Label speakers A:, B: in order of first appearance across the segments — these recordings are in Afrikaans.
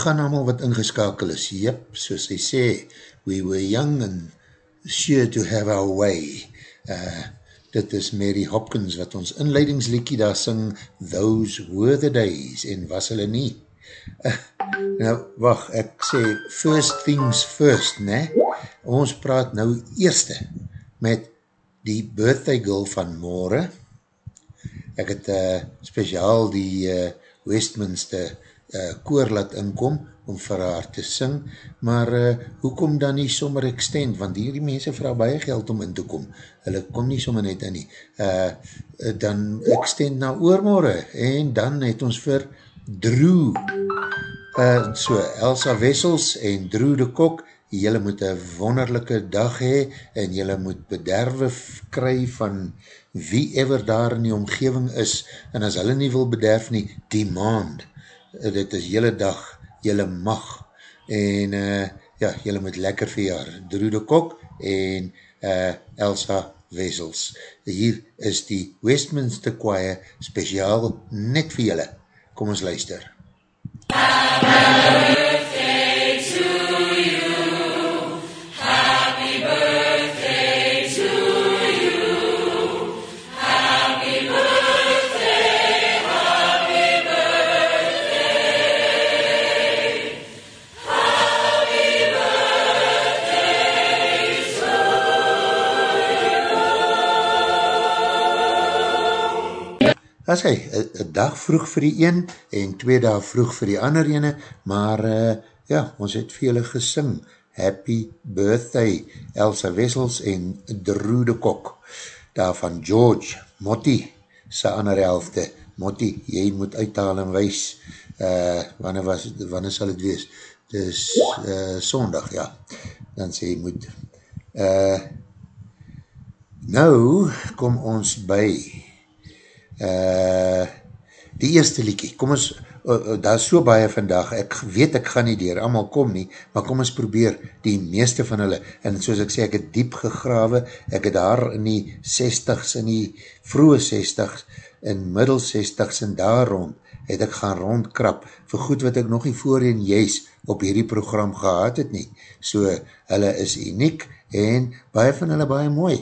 A: goeiemiddag aan allemaal wat ingeskakel is. Jep, soos hy sê, we were young and sure to have our way. Uh, dit is Mary Hopkins wat ons inleidingslikkie daar sing, Those were the days, en was hulle nie. Uh, nou, wacht, ek sê, first things first, ne? Ons praat nou eerste met die birthday girl van morgen. Ek het uh, speciaal die uh, Westminster uh, koor laat inkom om vir haar te sing, maar uh, hoekom dan nie sommer extend, want hierdie mense vraag baie geld om in te kom, hulle kom nie sommer net in nie, uh, dan extend na oormorgen, en dan het ons vir Drew, uh, so Elsa Wessels en Drew de Kok, jylle moet een wonderlijke dag hee, en jylle moet bederwe kry van wie ever daar in die omgeving is, en as hulle nie wil bederf nie, demand, dit is jylle dag, jylle mag, en uh, ja, jylle moet lekker verjaar, Drew de Kok en uh, Elsa Wessels. Hier is die Westminster Choir speciaal net vir jylle. Kom ons luister. As hy, een dag vroeg vir die een, en twee dag vroeg vir die ander ene, maar uh, ja, ons het vir julle gesing, Happy Birthday, Elsa Wessels en Drew de Kok, daar van George, Motti, sy ander helfte, Motti, jy moet uithaal en wees, uh, wanneer, was, wanneer sal het wees, dis uh, sondag, ja, dan sê jy moet, uh, nou kom ons by, uh, die eerste liekie, kom ons, uh, uh, daar is so baie vandag, ek weet ek gaan nie dier, allemaal kom nie, maar kom ons probeer die meeste van hulle, en soos ek sê, ek het diep gegrawe, ek het daar in die 60s, in die vroege 60s, in middel 60s en daar rond, het ek gaan rondkrap, vir goed wat ek nog nie voorheen juist op hierdie program gehad het nie, so hulle is uniek, en baie van hulle baie mooi,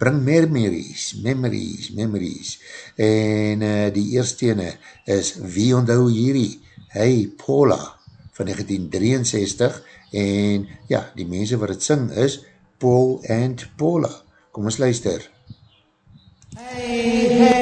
A: bring memories, memories, memories, en uh, die eerste ene is, wie onthou hierdie, Hey Paula, van 1963, en ja, die mense wat het sing is, Paul and Paula, kom ons luister.
B: Hey, hey,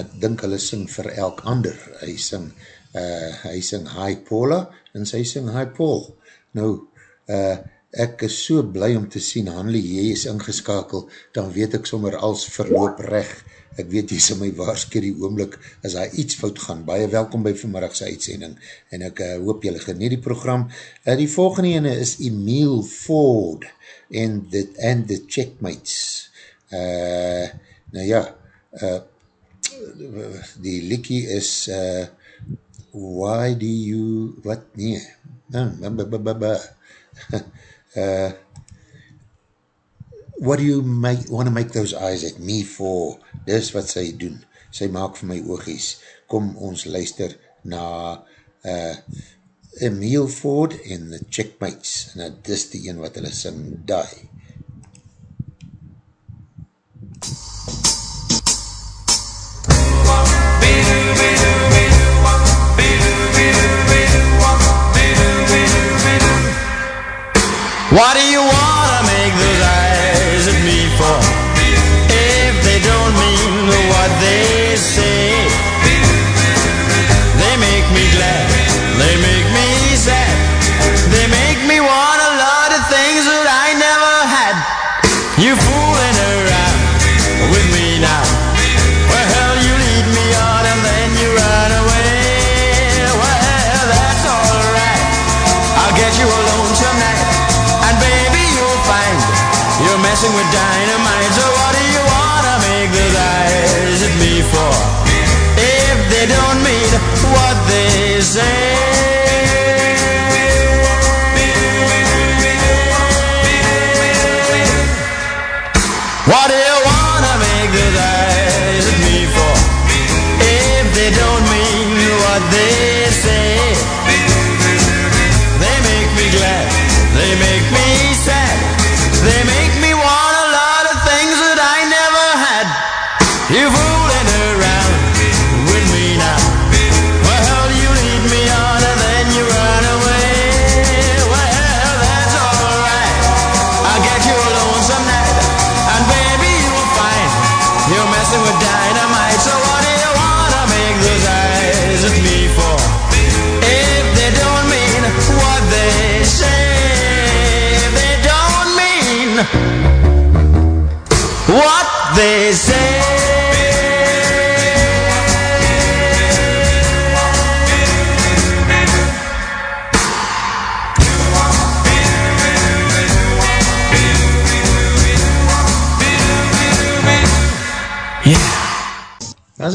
A: ek dink hulle sing vir elk ander, hy sing, uh, hy sing Hi Paula, en sy sing Hi Paul. Nou, uh, ek is so bly om te sien, Hanlie, jy is ingeskakel, dan weet ek sommer als verloop recht, ek weet jy is in my waarskeer die oomlik, as hy iets fout gaan, baie welkom by vanmiddagse uitsending, en ek uh, hoop jylle geniet die program. Uh, die volgende ene is Emile Ford, en the, and the Checkmates. Uh, nou ja, uh, die liekie is uh, Why do you, wat nee, uh, what do you make, want to make those eyes at me for, dis wat sy doen, sy maak vir my oogies, kom ons luister na uh, Emile Ford en the Checkmates, en dis die een wat hulle sing, die.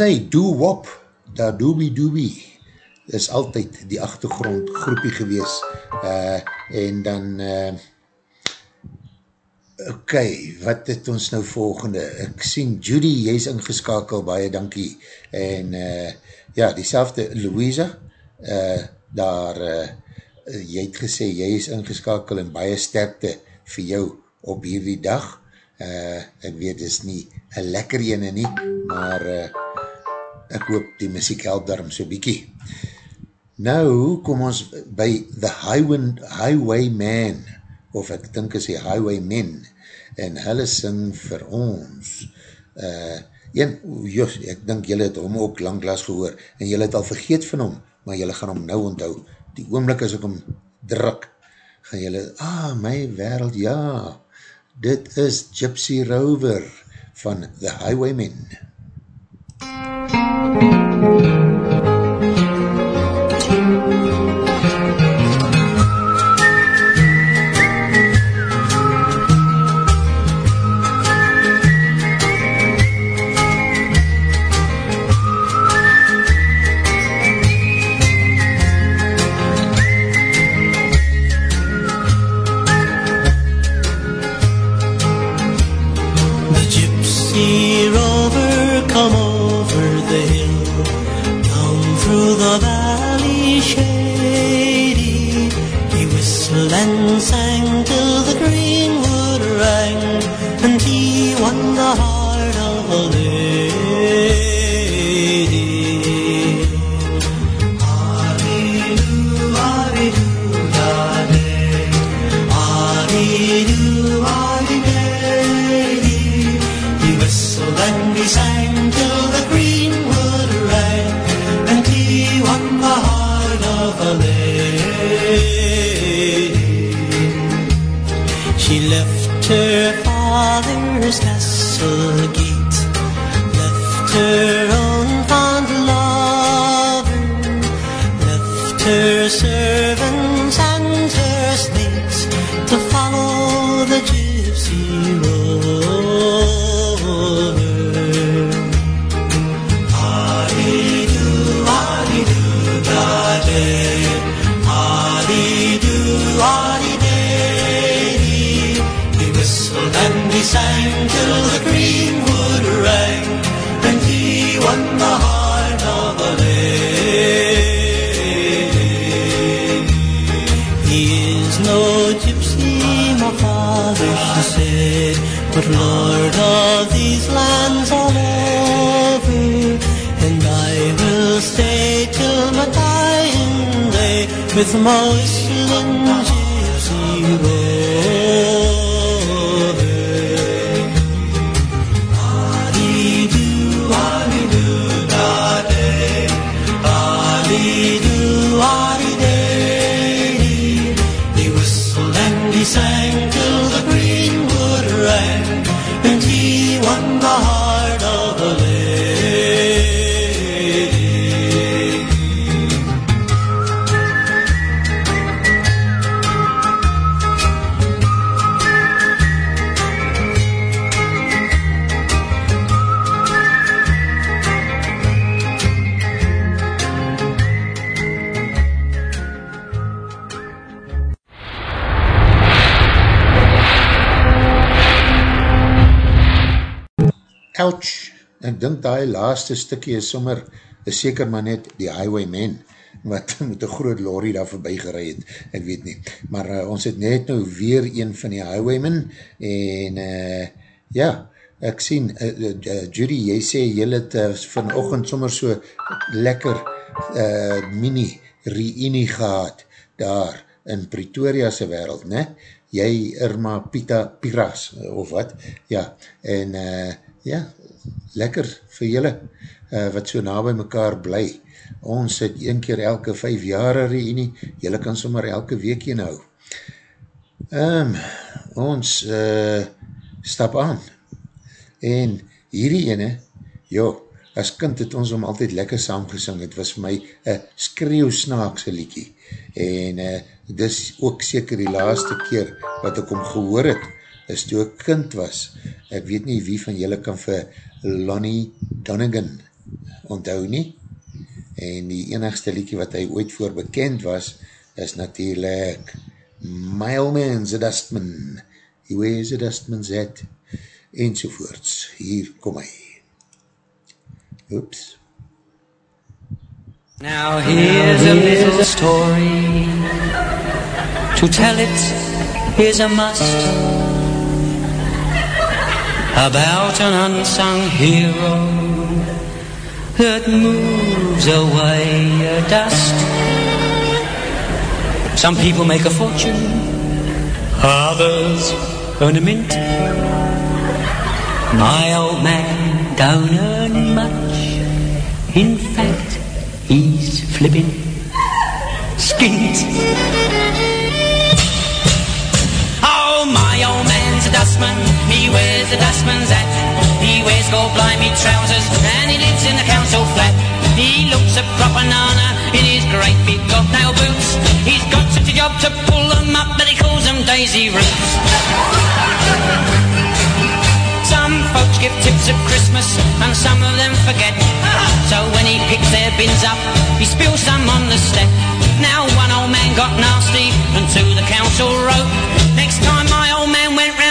A: As hy doo-wop, da doobie-doobie, is altyd die achtergrond groepie gewees. Uh, en dan, uh, ok, wat het ons nou volgende? Ek sien Judy, jy is ingeskakel, baie dankie. En uh, ja, die selfde Louisa, uh, daar, uh, jy het gesê, jy is ingeskakel en baie sterkte vir jou op hierdie dag. Uh, ek weet, is nie een lekker ene nie, maar uh, ek hoop die muziek help daarom so bykie. Nou kom ons by The Highway, Highwayman, of ek dink is die Highwaymen, en hulle sing vir ons. Uh, een, jos, ek dink julle het hom ook langklaas gehoor, en julle het al vergeet van hom, maar julle gaan hom nou onthou. Die oomlik as ek hom druk, gaan julle, ah, my wereld, ja, dit is Gypsy Rover van The Highwaymen. MUZIEK stikkie is sommer, is seker maar net die highwayman, wat met een groot lorry daar voorbij gerei het, ek weet nie. Maar uh, ons het net nou weer een van die highwaymen, en uh, ja, ek sien, uh, uh, Judy, jy sê, jy het uh, vanochtend sommer so lekker uh, mini reunie gehad, daar in Pretoria'se wereld, ne? Jy Irma Pita Piras, of wat? Ja, en uh, ja, lekker vir julle, uh, wat so na by mekaar bly. Ons het een keer elke vijf jare reunie, julle kan sommer elke week een hou. Um, ons uh, stap aan. En hierdie ene, joh, as kind het ons om altyd lekker saamgesing, het was my een skreeuwsnaakse liekie. En uh, dis ook seker die laaste keer wat ek om gehoor het, is toe ek kind was. Ek weet nie wie van julle kan vir Lonnie Donegan onthou nie. En die enigste liekie wat hy ooit voor bekend was, is natuurlijk man's a dustman. He wears a dustman's hat. Enzovoorts. Hier kom hy. Oeps.
C: Now here's a little story. To tell it is a must. About an unsung hero that moves away a dust. Some people make a fortune, others earn a mint. My old man don't earn much. In fact, he's flipping skint. Oh, my old man's a dustman. He wears a dustman's hat. Wears gold blimey trousers and he lives in the council flat. He looks a proper nana in his great big bobtail boots. He's got such a job to pull them up that he calls them daisy roots. Some folks give tips at Christmas and some of them forget. So when he picks their bins up, he spills some on the step. Now one old man got nasty and to the council wrote. Next time my old man went round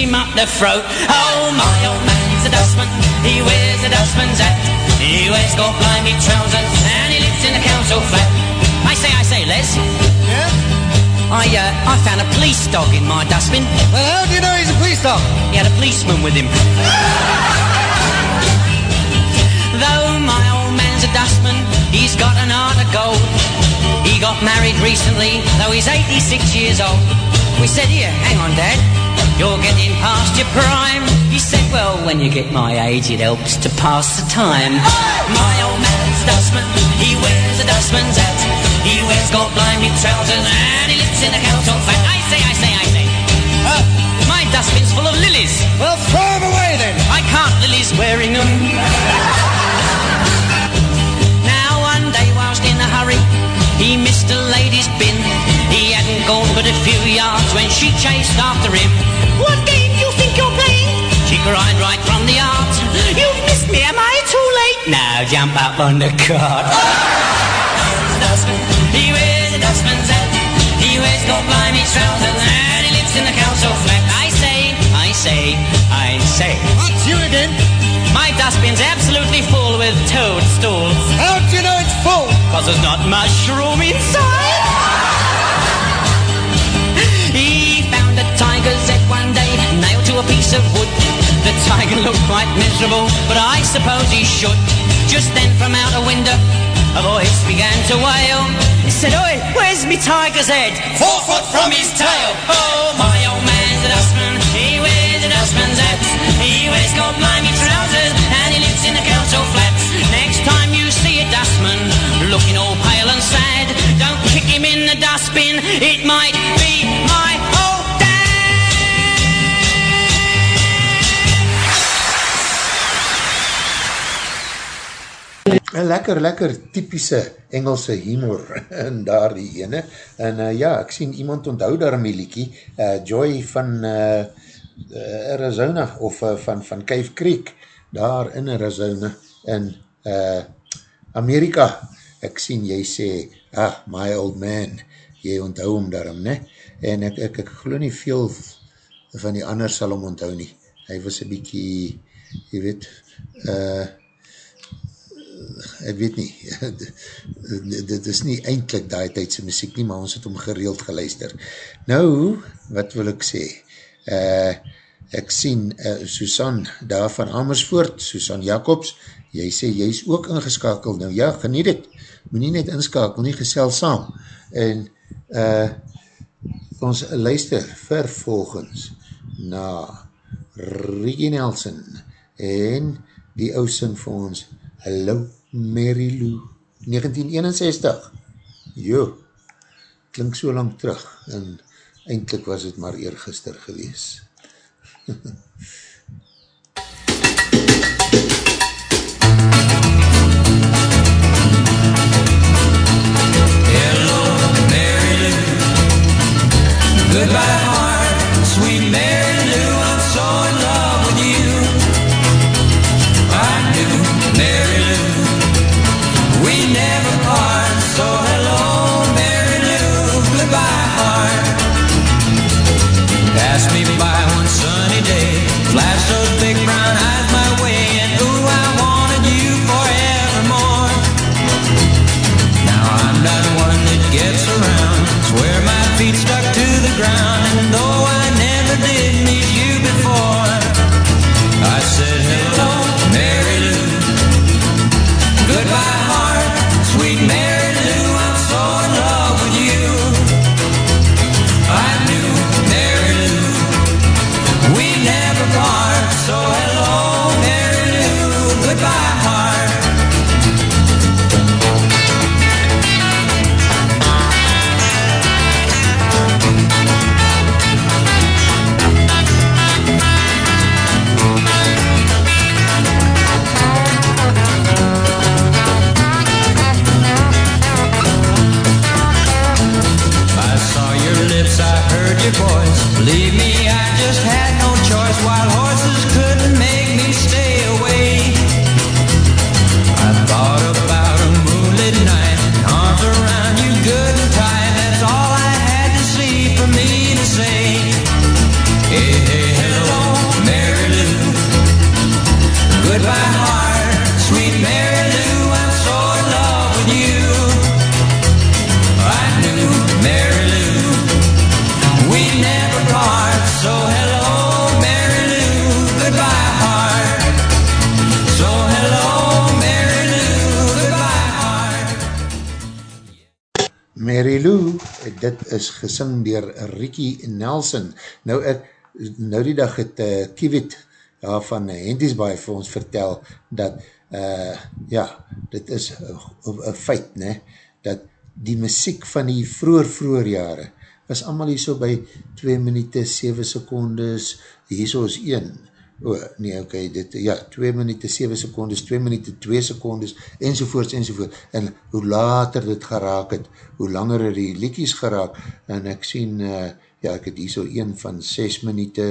C: him up the throat. Oh, my old man's a dustman, he wears a dustman's hat. He wears gold blimey trousers and he lives in the council flat. I say, I say, Les.
D: Yeah?
C: I, uh, I found a police dog in my dustbin.
D: Well, how do you know he's a police dog?
C: He had a policeman with him. Though my old man's a dustman, he's got an heart of gold. He got married recently, though he's 86 years old. We said, here, hang on, Dad. You're getting past your prime. He said, well, when you get my age, it helps to pass the time. My old man's dustman, he wears a dustman's hat. He wears gold blimey trousers and he lives in a council flat. I say, I say, I say.
E: Huh?
C: My dustbin's full of lilies.
E: Well, throw them away then.
C: I can't, Lily's wearing them. now one day whilst in a hurry, he missed a lady's bin. Hadn't gone but a few yards when she chased after him. What game do you think you're playing? She cried right from the yard. You've missed me, am I too late? Now jump up on the cart. He wears a dustman's hat. He wears gold blimey trousers and he lives in the council flat. I say, I say, I say.
E: That's you again.
C: My dustbin's absolutely full with toadstools.
E: How do you know it's full?
C: Cause there's not much room inside. A piece of wood. The tiger looked quite miserable, but I suppose he should. Just then from out a window, a voice began to wail. He said, Oi, where's me tiger's head? Four foot from his tail. Oh, my old man's a dustman. He wears a dustman's hat. He wears gold blimey trousers, and he lives in a council flat. Next time you see a dustman looking all pale and sad, don't kick him in the dustbin. It might be my
A: Een lekker, lekker typische Engelse humor in daar die ene. En uh, ja, ek sien iemand onthou daar my liekie, uh, Joy van uh, Arizona, of uh, van, van Cave Creek, daar in Arizona, in uh, Amerika. Ek sien jy sê, ah, my old man, jy onthou hom daarom, ne? En ek, ek, ek geloof nie veel van die ander sal hom onthou nie. Hy was een bykie, jy weet, eh, uh, ek weet nie, dit is nie eindelijk daai tydse muziek nie, maar ons het om gereeld geluister. Nou, wat wil ek sê? Uh, ek sien uh, Susan daar van Amersfoort, Susan Jacobs, jy sê, jy is ook ingeskakeld. Nou ja, geniet het, moet nie net inskakel, nie gesel saam. En uh, ons luister vervolgens na Ricky Nelson en die ou sing vir ons Hallo Mary Lou 1961 Jo klink so lang terug en eindelijk was het maar eergister gewees.
F: Hello, Mary Lou. Goodbye,
A: dit is gesing dier Ricky Nelson. Nou ek, nou die dag het uh, Kiewit ja, van Hendiesbaai vir ons vertel, dat uh, ja, dit is een feit, ne, dat die muziek van die vroer vroer jare, was allemaal hier so by 2 minute 7 secondes, hier so is 1, o, oh, nee, ok, dit, ja, 2 minute 7 secondes, 2 minute 2 secondes, enzovoorts, enzovoorts, en hoe later dit geraak het, hoe langer er die liekies geraak, en ek sien, uh, ja, ek het hier so 1 van 6 minute,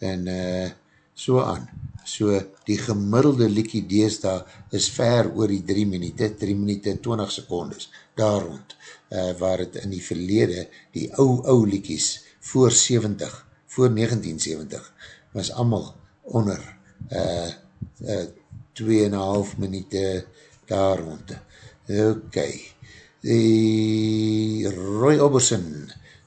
A: en uh, so aan, so die gemiddelde liekie deesda is ver oor die 3 minute, 3 minute 20 secondes, daar rond, uh, waar het in die verlede, die ou, ou liekies, voor 70, voor 1970, was allemaal onder uh, uh, 2,5 minute daar rond. Ok, die Roy Oberson,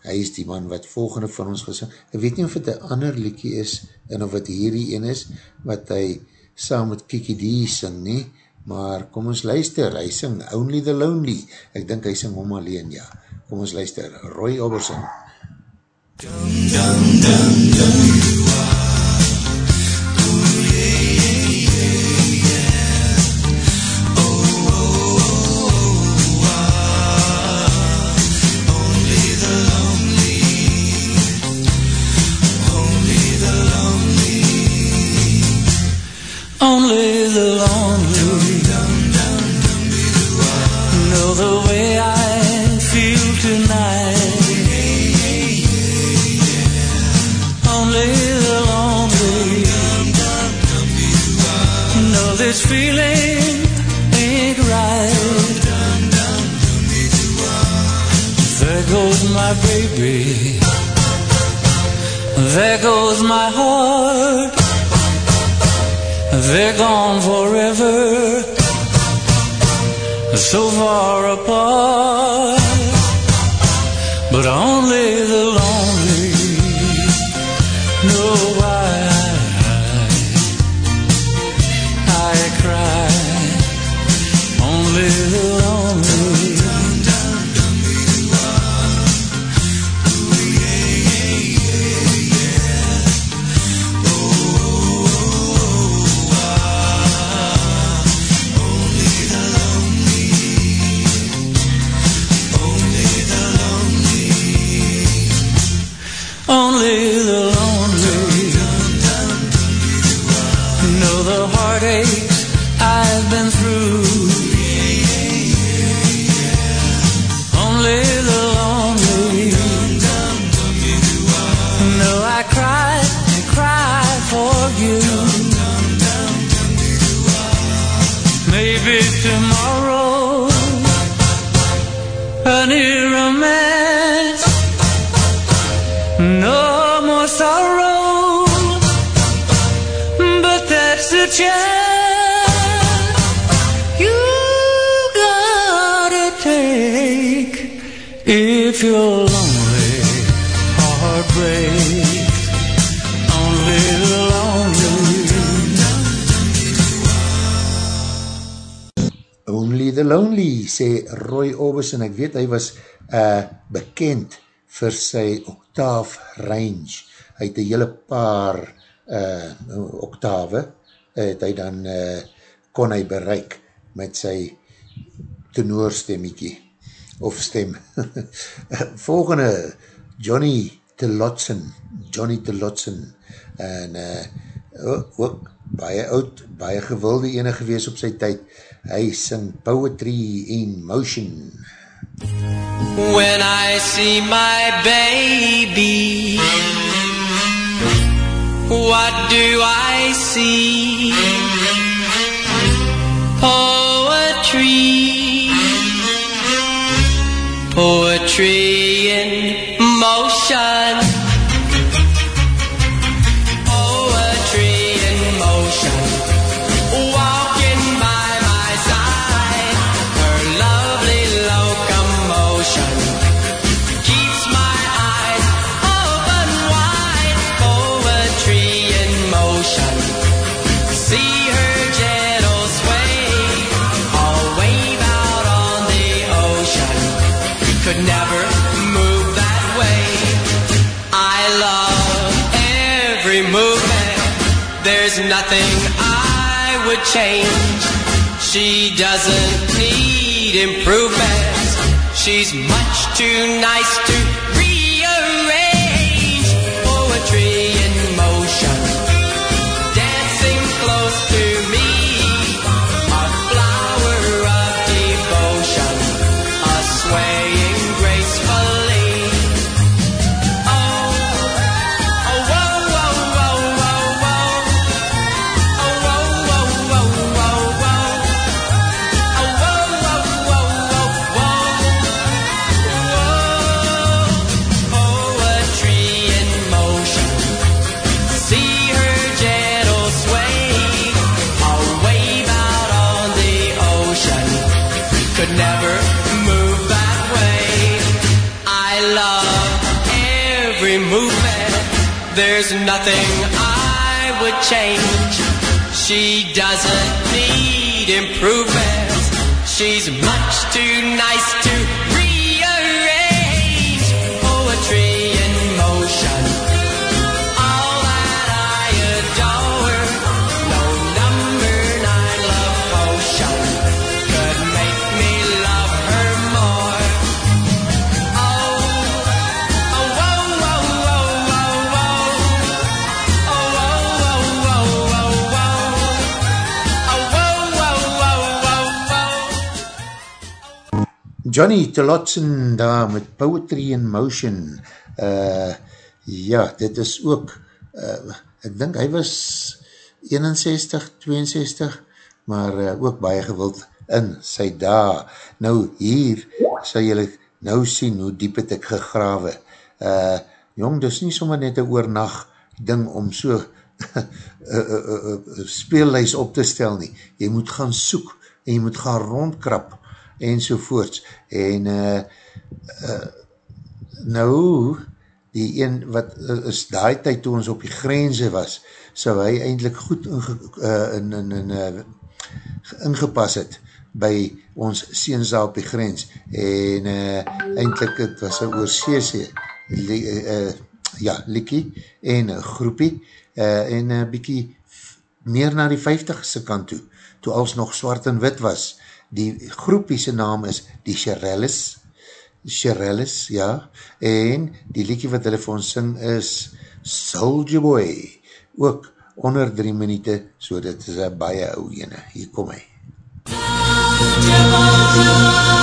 A: hy is die man wat volgende van ons gesing, ek weet nie of het een ander liekie is, en of het hierdie een is, wat hy saam met Kiki D sing nie, maar kom ons luister, hy sing Only the Lonely, ek dink hy sing om alleen, ja, kom ons luister, Roy Oberson. Dum, dum, dum, dum, you Roy Orbison, ek weet hy was uh, bekend vir sy octaaf range. Hy het een hele paar uh, octave, het hy dan uh, kon hy bereik met sy tenoorstemmiekie, of stem. Volgende, Johnny Tillotson, Johnny Tillotson, en uh, ook baie oud, baie gewilde ene gewees op sy tyd, hy sing Poetry in Motion.
G: When I see my baby, what do I see? Poetry, poetry in motion. Nothing I would change. She doesn't need improvements. She's much too nice to nothing I would change. She doesn't need improvements. She's much
A: Johnny Tillotson daar met Poetry in Motion. Uh, ja, dit is ook, uh, ek dink hy was 61, 62, maar uh, ook baie gewild in sy daar. Nou hier sal julle nou sien hoe diep het ek gegrawe. Uh, jong, dis nie sommer net een oornacht ding om so uh, uh, uh, speellys op te stel nie. Jy moet gaan soek en jy moet gaan rondkrap en sovoorts. En uh, uh, nou, die een wat uh, is daai tyd toe ons op die grense was, sou hy eindelijk goed inge, uh, in, in, in, uh, ingepas het by ons seens daar op die grens. En uh, eindelijk het was een oorseese li, uh, ja, liekie en groepie uh, en een bykie meer na die 50ste kant toe, toe als nog zwart en wit was. Die groepie sy naam is die Shirelles, Shirelles, ja, en die liedje wat hulle vir ons sing is Soldier Boy, ook onder drie minute, so dit is een baie ou ene, hier kom hy.
H: You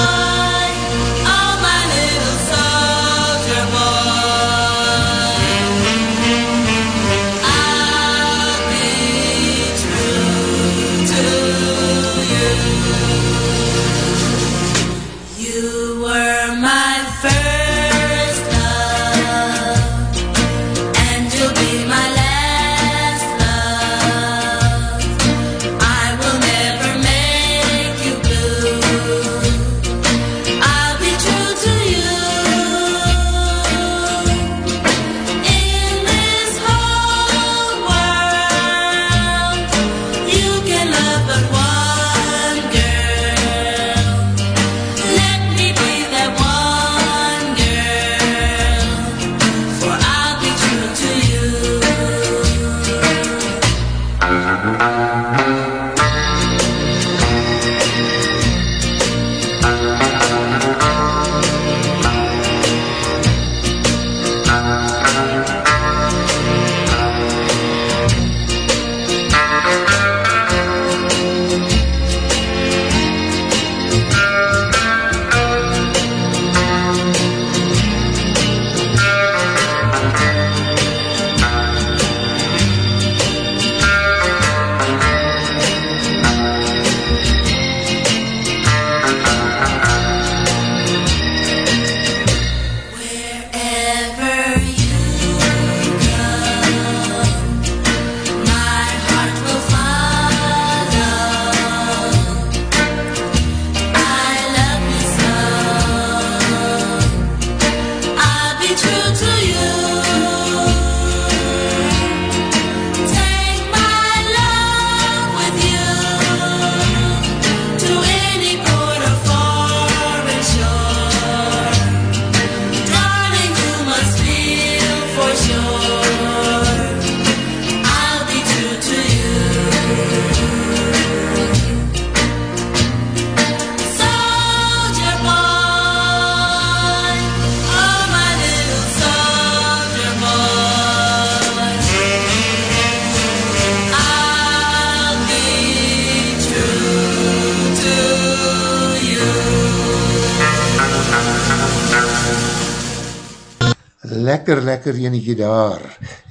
A: lekker, enetjie daar,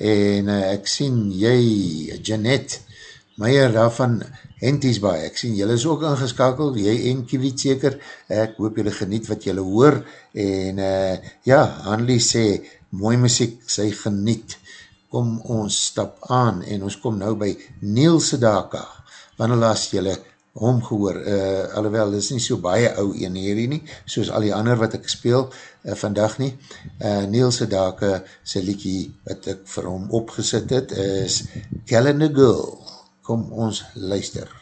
A: en uh, ek sien jy, Jeanette, Meijer daarvan, Henties baie, ek sien jylle is ook ingeskakeld, jy en Kiewit seker, ek hoop jylle geniet wat jylle hoor, en uh, ja, Hanlie sê, mooi muziek, sy geniet, kom ons stap aan, en ons kom nou by Neil Sedaka, wanneer laas jylle hom gehoor, uh, alhoewel, dit is nie so baie ou een hierdie nie, soos al die ander wat ek speel vandag nie. Uh, Neil Sedaka, sy liekie wat ek vir hom opgesit het, is Calendar Girl. Kom ons luister.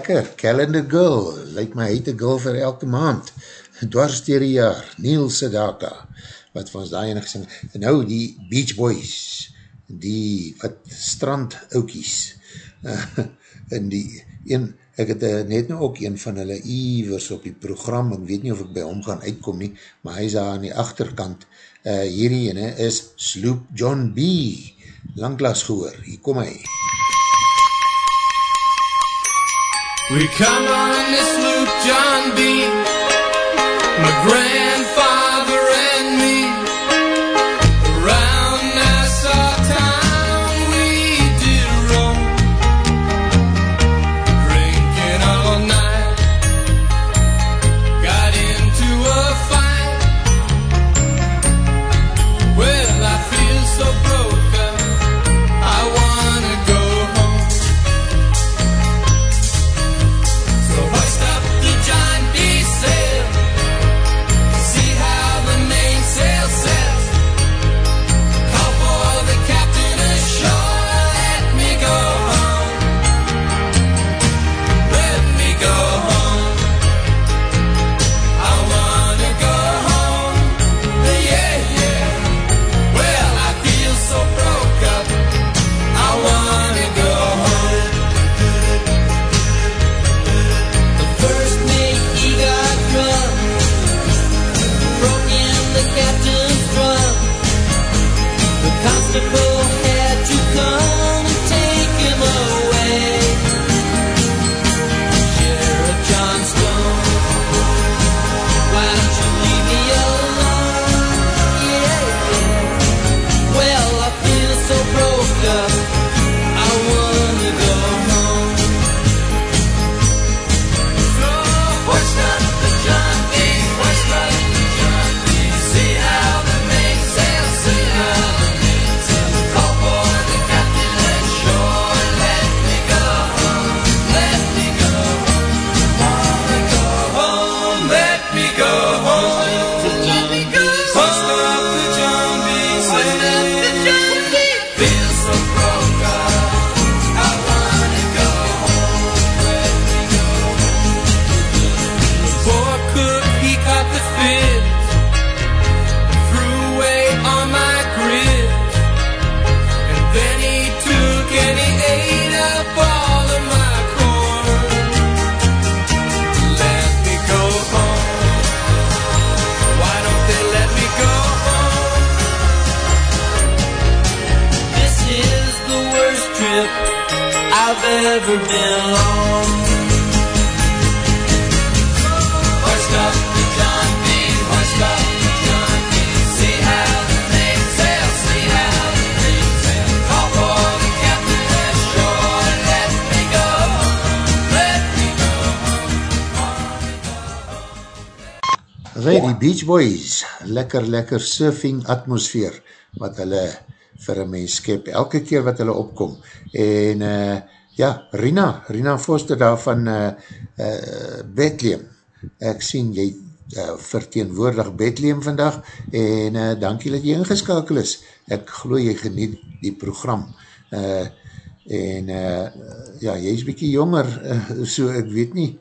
A: Lekker, Calendar Girl, lyk my uit een girl vir elke maand, dwars dier die jaar, Neil Sedaka, wat vir ons daar enig gesing, en nou die Beach Boys, die wat strand oukies, en die een, ek het uh, net nou ook een van hulle iwers op die program, ek weet nie of ek by hom gaan uitkom nie, maar hy is daar aan die achterkant, uh, hierdie ene is Sloop John B, langklaas gehoor, hier kom hy.
F: We come on this loop, John B. My
A: Boys, lekker, lekker surfing atmosfeer, wat hulle vir een mens skep, elke keer wat hulle opkom. En uh, ja, Rina, Rina Foster daar van uh, uh, Bethlehem. Ek sien jy uh, verteenwoordig Bethlehem vandag en uh, dankie dat jy ingeskakel is. Ek glo jy geniet die program. Uh, en uh, ja, jy is bykie jonger, uh, so ek weet nie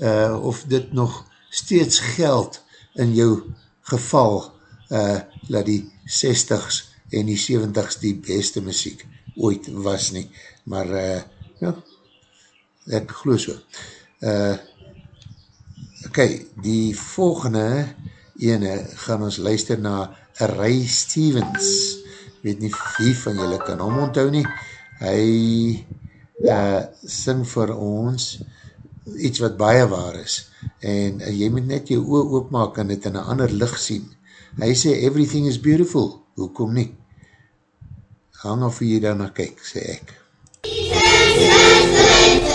A: uh, of dit nog steeds geld in jou geval uh, dat die 60s en die 70s die beste muziek ooit was nie, maar uh, ja, ek geloof so. Uh, ok, die volgende ene gaan ons luister na Ray Stevens. Weet nie wie van julle kan hom onthou nie. Hy uh, sing vir ons iets wat baie waar is. En uh, jy moet net jou oor oopmaak en het in een ander licht sien. Hy sê, everything is beautiful. Hoekom nie? Hang af hoe jy daarna kyk, sê ek.
I: Everything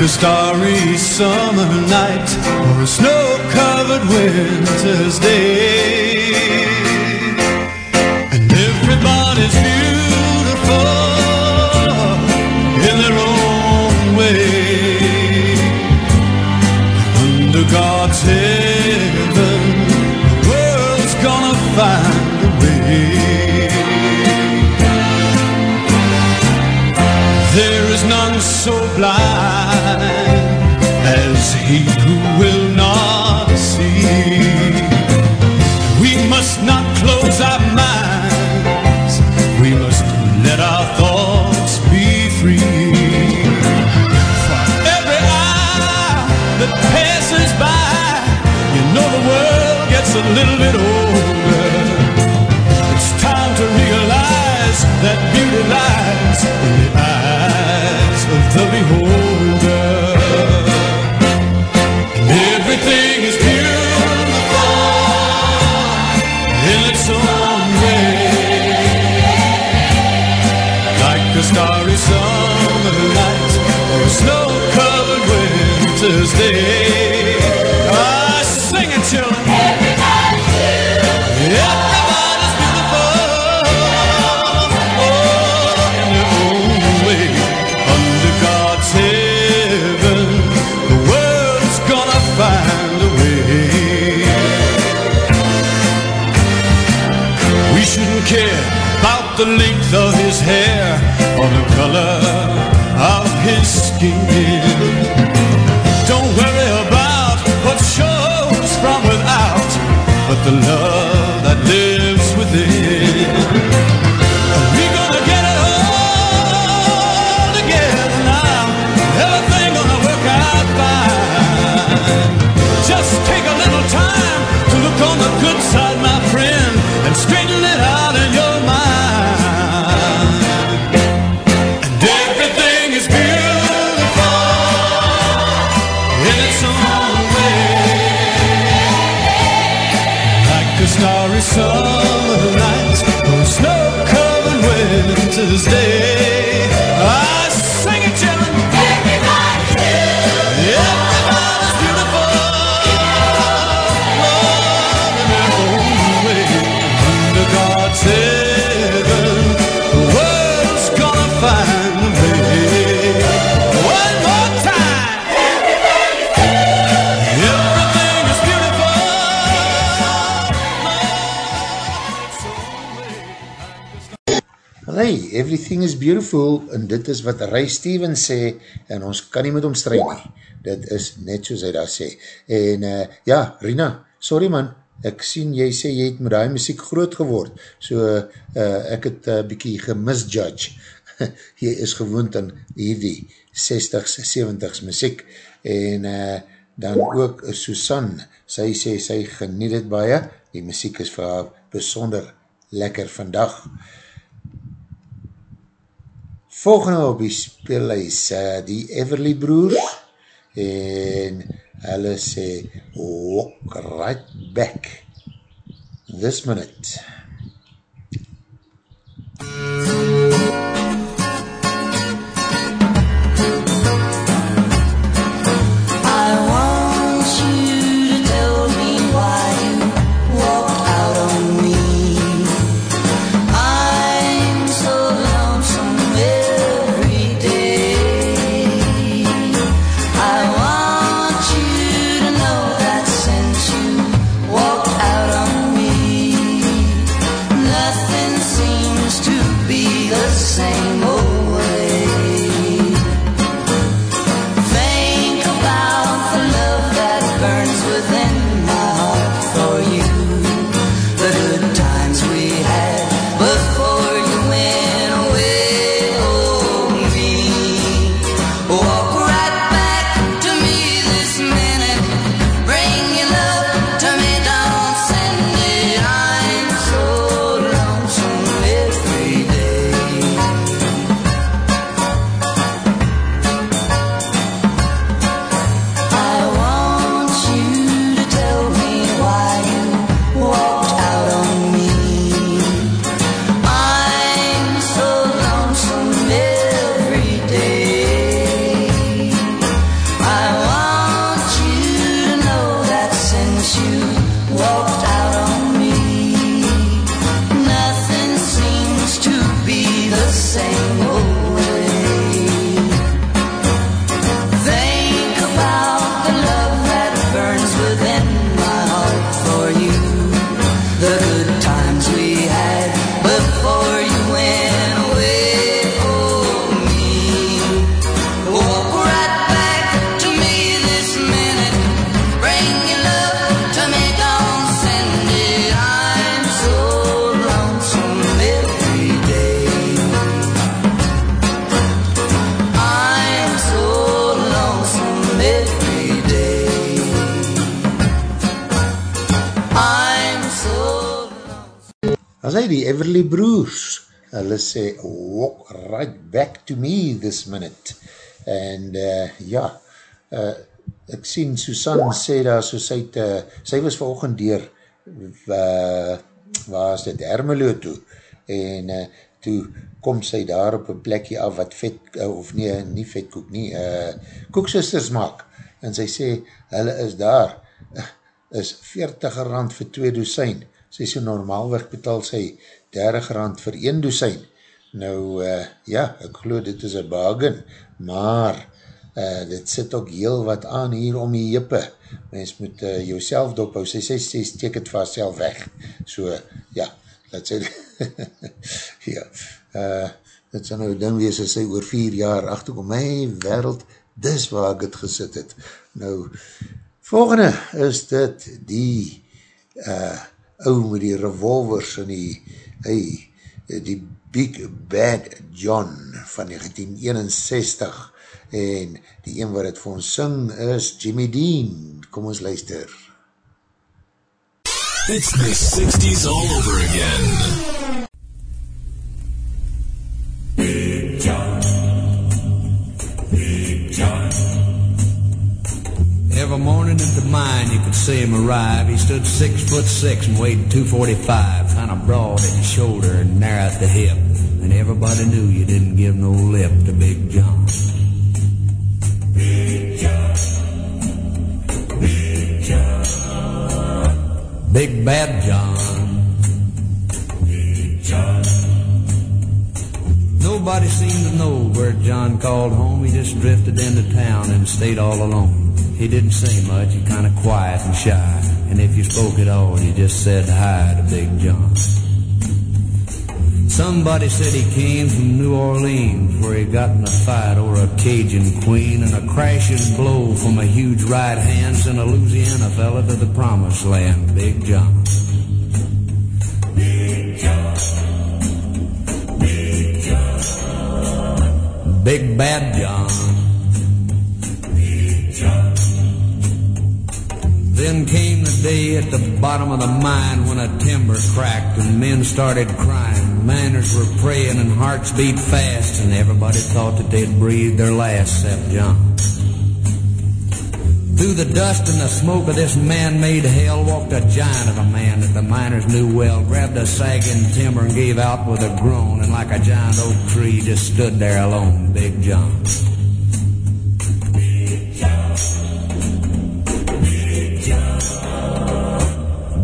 I: Like a starry summer night or a snow-covered winter's day. And everybody's beautiful in their own way. Under God's heaven, the world's gonna find a way. There is none so blind as he who will not see. We must not close our minds. We must let our thoughts be free. Every hour that passes by, you know the world gets a little bit older. Hey. Tuesday. Beautiful,
A: en dit is wat Ray Stevens sê, en ons kan nie met hom strijd nie, dit is net soos hy daar sê. En uh, ja, Rina, sorry man, ek sien jy sê jy het met die muziek groot geword, so uh, ek het uh, bykie gemisjudge. jy is gewoond aan hierdie 60s, 70s muziek, en uh, dan ook Susan, sy sê sy geniet het baie, die muziek is vir haar besonder lekker vandag. Volgende op die speellijs, uh, die Everly Broers, en hulle sê, walk right back this minute.
H: I
A: sê, walk right back to me this minute. En uh, ja, uh, ek sien Susan sê daar, so sy, het, uh, sy was vanochtend deur, uh, waar is dit, Hermelo toe, en uh, toe kom sy daar op een plekje af wat vet, uh, of nee, nie vetkoek nie, uh, koeksisters maak, en sy sê, hulle is daar, is 40 rand vir twee dosijn, sy sê normaalweg betaal sy 30 rand vir een dosijn, nou uh, ja, ek geloof dit is een bargain, maar uh, dit sit ook heel wat aan hier om die jippe, mens moet uh, jou self dophou, sy sê, sy steek het vaast self weg, so ja, dat sê, ja, uh, dit sal nou ding wees as sy oor vier jaar achterkom, my wereld, dis waar ek het gesit het, nou, volgende is dit die uh, ou met die revolvers en die, hey, die Big Bad John van 1961 en die een wat het vir ons syng is Jimmy Dean. Kom ons luister.
J: It's the 60s all over again.
K: Every morning at the mine you could see him arrive. He stood six foot six and weighed 245, kind of broad at the shoulder and narrow at the hip. And everybody knew you didn't give no lip to Big John.
J: Big John. Big John.
K: Big Bad John.
J: Big John.
K: Nobody seemed to know where John called home. He just drifted into town and stayed all alone. He didn't say much, he kind of quiet and shy. And if you spoke at all, you just said hi to Big John. Somebody said he came from New Orleans where he got in a fight over a Cajun queen and a crashing blow from a huge right hand sent a Louisiana fella to the promised land, Big John. Big John, Big John, Big Bad John. Then came the day at the bottom of the mine when a timber cracked and men started crying. Miners were praying and hearts beat fast and everybody thought that they'd breathe their last except John. Through the dust and the smoke of this man-made hell walked a giant of a man that the miners knew well, grabbed a sagging timber and gave out with a groan, and like a giant oak tree just stood there alone, Big John.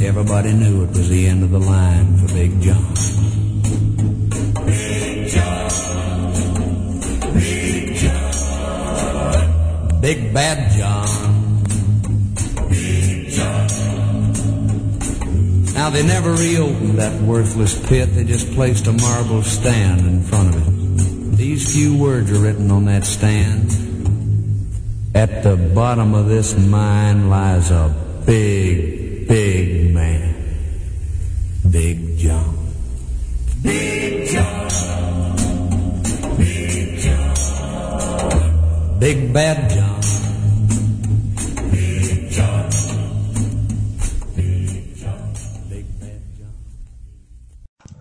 K: Everybody knew it was the end of the line for Big John. Big John. Big John. Big Bad John. Big John. Now they never reopened that worthless pit. They just placed a marble stand in front of it. These few words are written on that stand. At the bottom of this mine lies a big, big. Big John. Big John. Big John. Big Bad John. Big John. Big John. Big Bad John.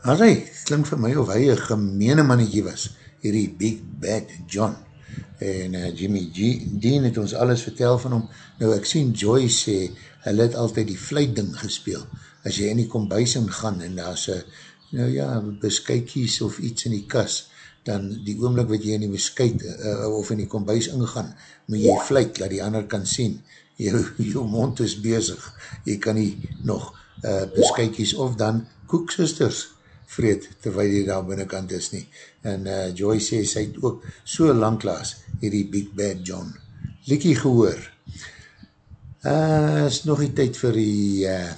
A: Hy, klink vir my of hy een gemeene mannetje was, hierdie Big Bad John. En uh, Jimmy G, Dean het ons alles vertel van hom. Nou ek sien Joy sê, hy het altyd die vluitding gespeel. As jy in die kombuis gaan en daar is nou ja, beskuitjies of iets in die kas, dan die oomlik wat jy in die beskuit uh, of in die kombuis ingaan, moet jy fluit, laat die ander kan sien. Jou, jou mond is bezig. Jy kan nie nog uh, beskuitjies of dan koeksisters vreed, terwijl jy daar binnenkant is nie. En uh, Joy sê, sy het ook so langklaas hierdie Big Bad John Likkie gehoor. Uh, is nog die tyd vir die uh,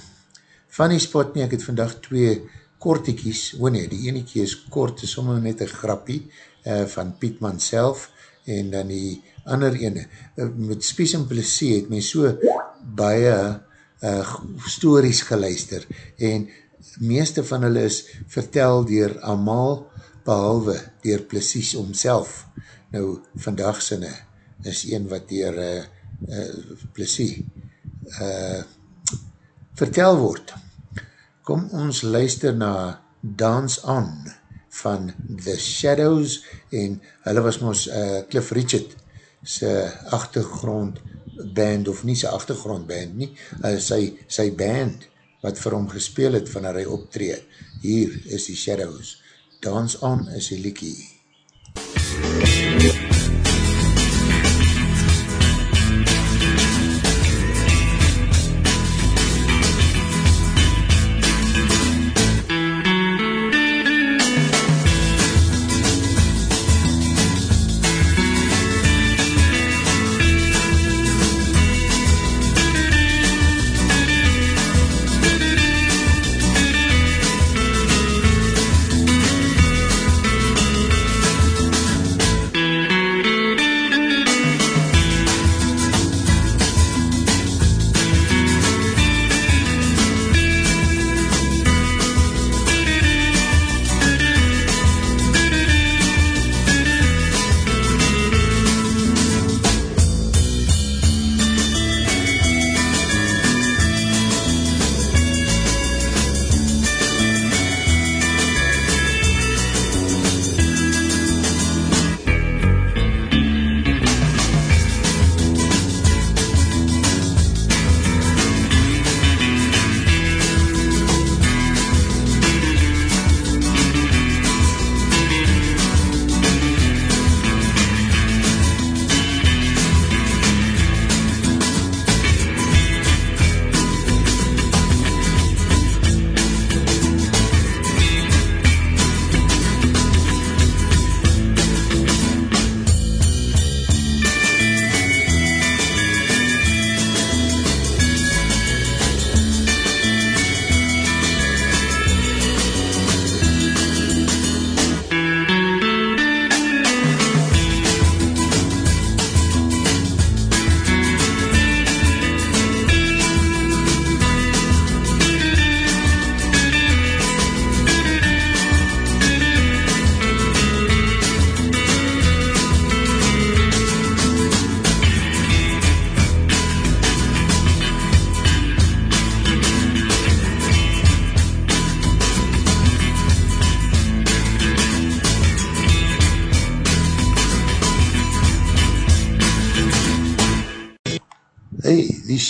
A: funny spot nie, ek het vandag twee kortiekies, o nee, die eniekie is kort, is sommer net een grappie uh, van Pietman self, en dan die ander ene, uh, met Spies en Plessie het my so baie uh, stories geluister, en meeste van hulle is vertel dier Amal, behalwe dier Plessies omself. Nou, vandag sinne is een wat dier uh, uh, Plessie uh, vertel word. Kom ons luister na Dance On van The Shadows en hulle was ons uh, Cliff Richard sy achtergrond band of nie sy achtergrond band nie, uh, sy, sy band wat vir hom gespeel het van hy optree. Hier is die Shadows. Dance On is die liekie. MUZIEK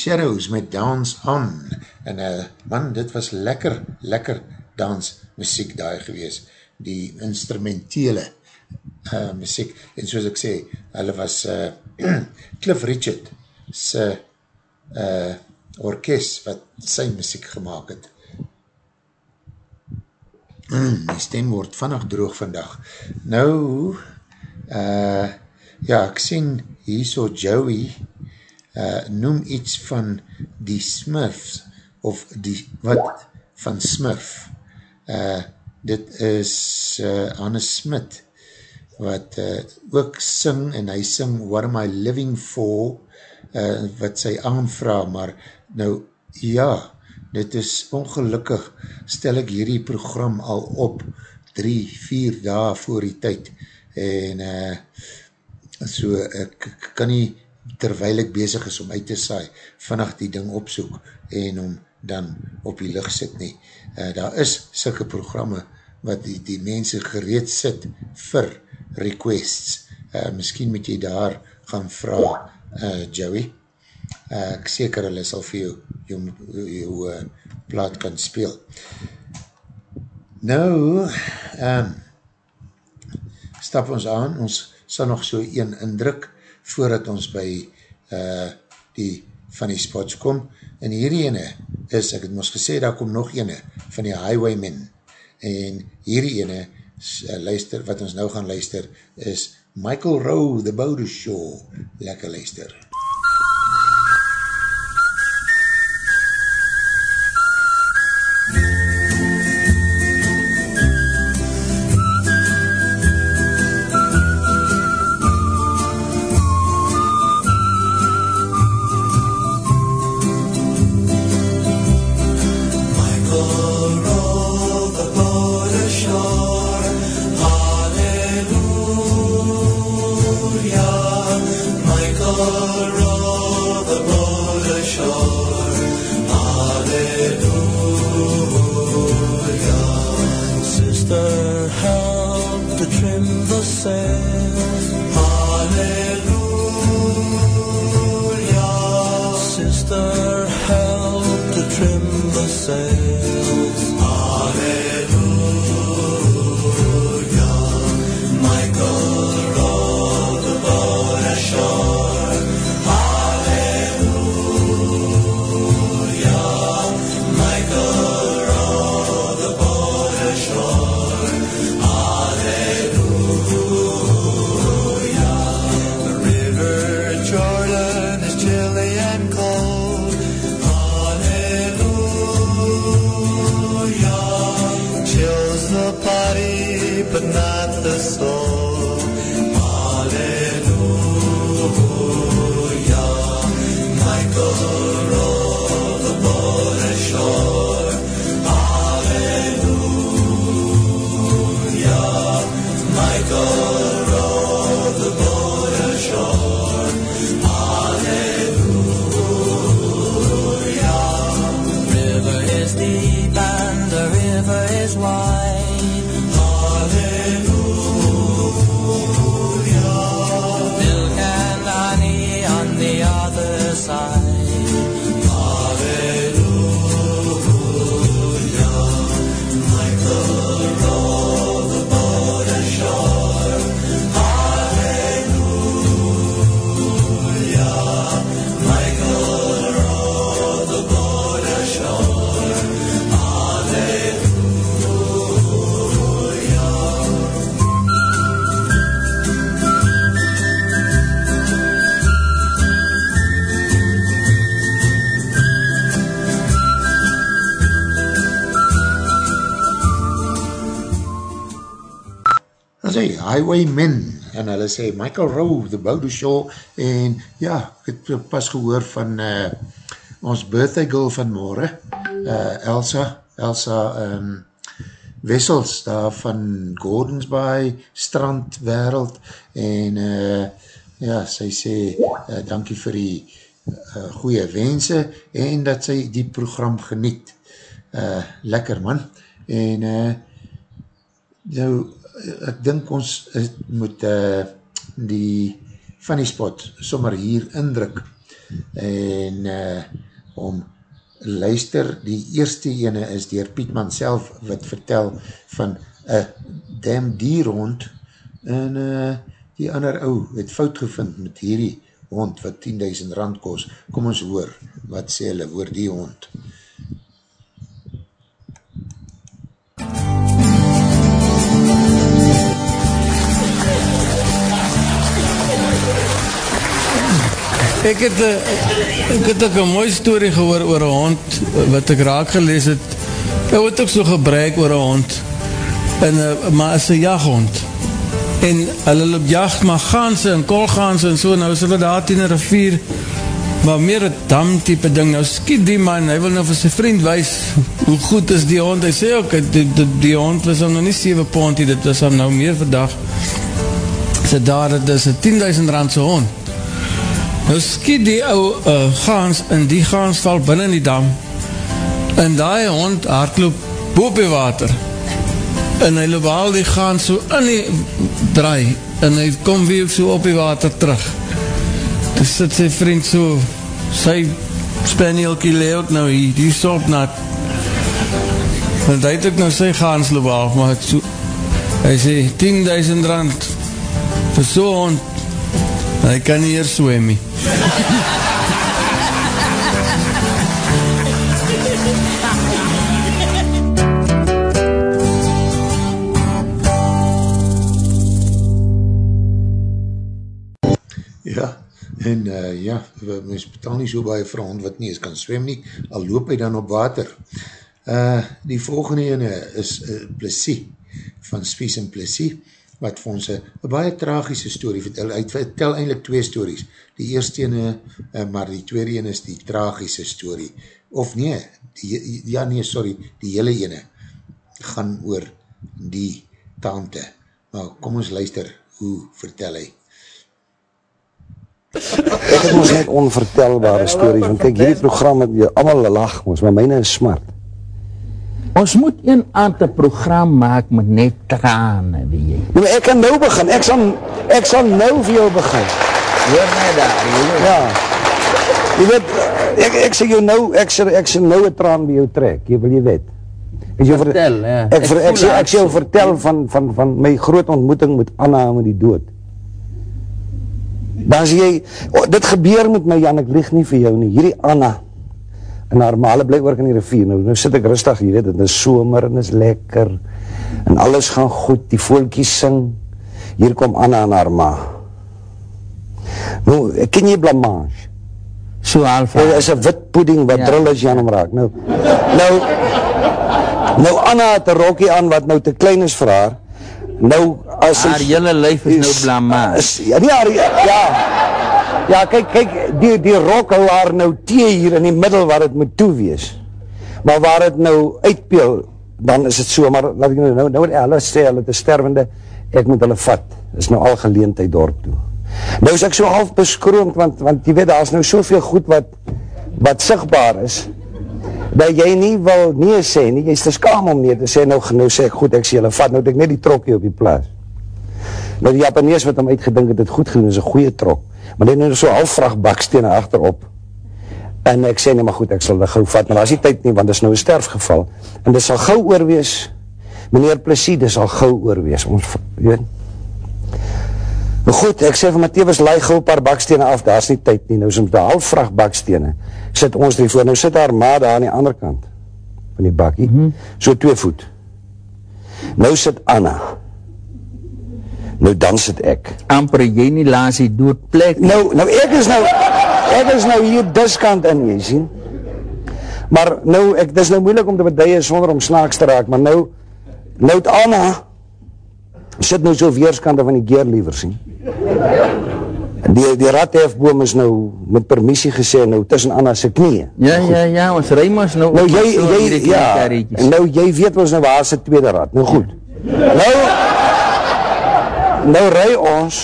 A: Shadows met Dance On, en uh, man, dit was lekker, lekker dans muziek daar gewees, die instrumentele uh, muziek, en soos ek sê, hulle was uh, Cliff Richard sy uh, orkest wat sy muziek gemaakt het. Mm, die stem word vannig droog vandag. Nou, uh, ja, ek sien hier so Joey, uh, noem iets van die Smurfs, of die, wat, van Smurf. Uh, dit is uh, Anne Smit, wat uh, ook sing, en hy sing What am I living for, uh, wat sy aanvra, maar nou, ja, dit is ongelukkig, stel ek hierdie program al op, drie, vier dae voor die tyd, en uh, so, ek kan nie, terwijl ek bezig is om uit te saai, vannacht die ding opsoek, en om dan op die licht sit nie. Uh, daar is sulke programme, wat die, die mense gereed sit, vir requests. Uh, miskien moet jy daar gaan vraag, uh, Joey. Uh, ek seker hulle sal vir jou, jou, jou uh, plaat kan speel. Nou, um, stap ons aan, ons sal nog so een indruk, voordat ons by uh, die van die spots kom, en hierdie ene is, ek het ons gesê, daar kom nog ene van die Highwaymen, en hierdie ene, uh, luister, wat ons nou gaan luister, is Michael Rowe, The Bode Show, lekker luister. Sê, Highwaymen, en hulle sê, Michael Rowe, The Bode Show, en ja, ek het pas gehoor van uh, ons birthday girl van morgen, uh, Elsa, Elsa um, Wessels, daar van Gordons Bay, Strand Wereld, en uh, ja, sy sê, uh, dankie vir die uh, goeie wense, en dat sy die program geniet. Uh, lekker man, en uh, nou, ek dink ons moet uh, die funny spot sommer hier indruk. en uh, om luister, die eerste ene is dier Pietman self, wat vertel van een dam dierhond, en uh, die ander ou het fout gevind met hierdie hond, wat 10.000 rand kost, kom ons hoor, wat sê hulle, oor die hond.
L: Ek het, ek het ook een mooie story gehoor oor een hond, wat ek raak gelees het. Ek het ook so gebruik oor een hond, en, maar is een jachthond. En hulle loop jacht, maar gaanse en kolgaanse en so, nou is hulle daar teen een rivier, maar meer een dam type ding. Nou skiet die man, hy wil nou vir sy vriend wees, hoe goed is die hond. Hy sê ook, die, die, die hond was nou nie 7 pond, dit was nou meer vandag. Sê daar, dit is een 10.000 randse hond. Nou skiet die ou uh, gaans en die gaans val binnen die dam. En die hond hardloop boop die water. En hy loop al die gaans so in die draai. En hy kom weer so op die water terug. Dus sit sy vriend so sy spanielkie leeuwt nou hier, die sop nat. Want hy het ook nou sy gaans loop af maar so, hy sê 10.000 rand vir so hond. Hy kan nie hier swem nie
A: Ja, en uh, ja, mens betaal nie so baie vir hond wat nie, is kan swem nie, al loop hy dan op water. Uh, die volgende ene is uh, Plessis, van Spies en Plessis, wat vir ons een baie tragische story vertel. Hy vertel eindelijk twee stories. Die eerste ene, uh, maar die tweede ene is die tragische story. Of nee, die, ja nee, sorry, die hele ene gaan oor die tante. Maar kom ons luister, hoe vertel hy?
M: Ek het ons net onvertelbare stories, want kyk, hierdie program het jy allemaal lach, ons, maar myne is smart.
N: Ons moet een aantal program maak met net trane, wie jy.
M: Ja, maar ek kan nou begin, ek sal, ek sal nou vir jou begin.
N: Hoor my daar, jy weet.
M: Ja. Jy weet, ek, ek sê jou nou, ek sê, ek sê nou een traan by jou trek, jy wil jy weet. Ek jou
N: vertel, ja.
M: Ek, ek, ek, sê, ek sê jou vertel van, van, van my groot ontmoeting met Anna met die dood. Dan sê jy, oh, dit gebeur met my Jan, ek lieg nie vir jou nie, hierdie Anna, en haar male bly oor in die rivier, nou, nou sit ek rustig, jy weet, het is somer en is lekker, en alles gaan goed, die voelkies sing, hier kom Anna en haar ma. Nou, ken jy blamage?
N: So alfa.
M: Nou, is een wit pudding wat ja. drill is Jan omraak. Nou, nou, nou Anna het een rokkie aan wat nou te klein is vir haar, nou, as...
N: Haar hele lijf is, is nou blamage.
M: Ja, ja, ja, ja, ja, kyk, kyk, die, die rok hou haar nou tee hier in die middel waar het moet toe wees. Maar waar het nou uitpeel, dan is het so, maar laat ek nou, nou, nou, hulle sê, hulle te stervende, ek moet hulle vat, is nou al geleentheid dorp toe. Nou is ek so half beskroomd, want, want jy weet, daar is nou soveel goed wat, wat sigtbaar is, dat jy nie wil nie sê nie, jy is te skam om nie te sê, nou, nou sê ek goed, ek sê julle vat, nou het ek net die trokkie op die plaas. Nou die Japanees wat hom uitgedink het, het goed gedoen, is een goeie trok, maar die het so halfvracht bakstene achterop, en ek sê nie, maar goed, ek sal dit gauw vat, maar daar is die tyd nie, want dit is nou een sterfgeval, en dit sal gauw oorwees, meneer Plessie, dit sal gauw oorwees, ons, weet, Nou goed, ek sê van Matthäus, laai gauw paar bakstene af, daar is nie tyd nie, nou is ons daar. Halfvracht bakstene, sit ons drie voor, nou sit haar ma daar aan die ander kant, van die bakkie, mm -hmm. so twee voet, nou sit Anna, nou dan sit ek.
N: Amper, jy nie laas die dood plek.
M: Nou, nou ek is nou, ek is nou hier diskant in, jy sien, maar nou, ek, dit is nou moeilik om te beduie sonder om snaaks te raak, maar nou, nou het Anna, sit nou so weerskante van die geerliever sien. Die, die rathefboom is nou met permissie gesê nou tussen Anna se knieë.
N: Ja, ja, ja, ons ruim ons nou
M: Nou jy, jy, ja, nou jy weet ons nou waar se tweede rad. Nou goed. Nou, nou ry ons,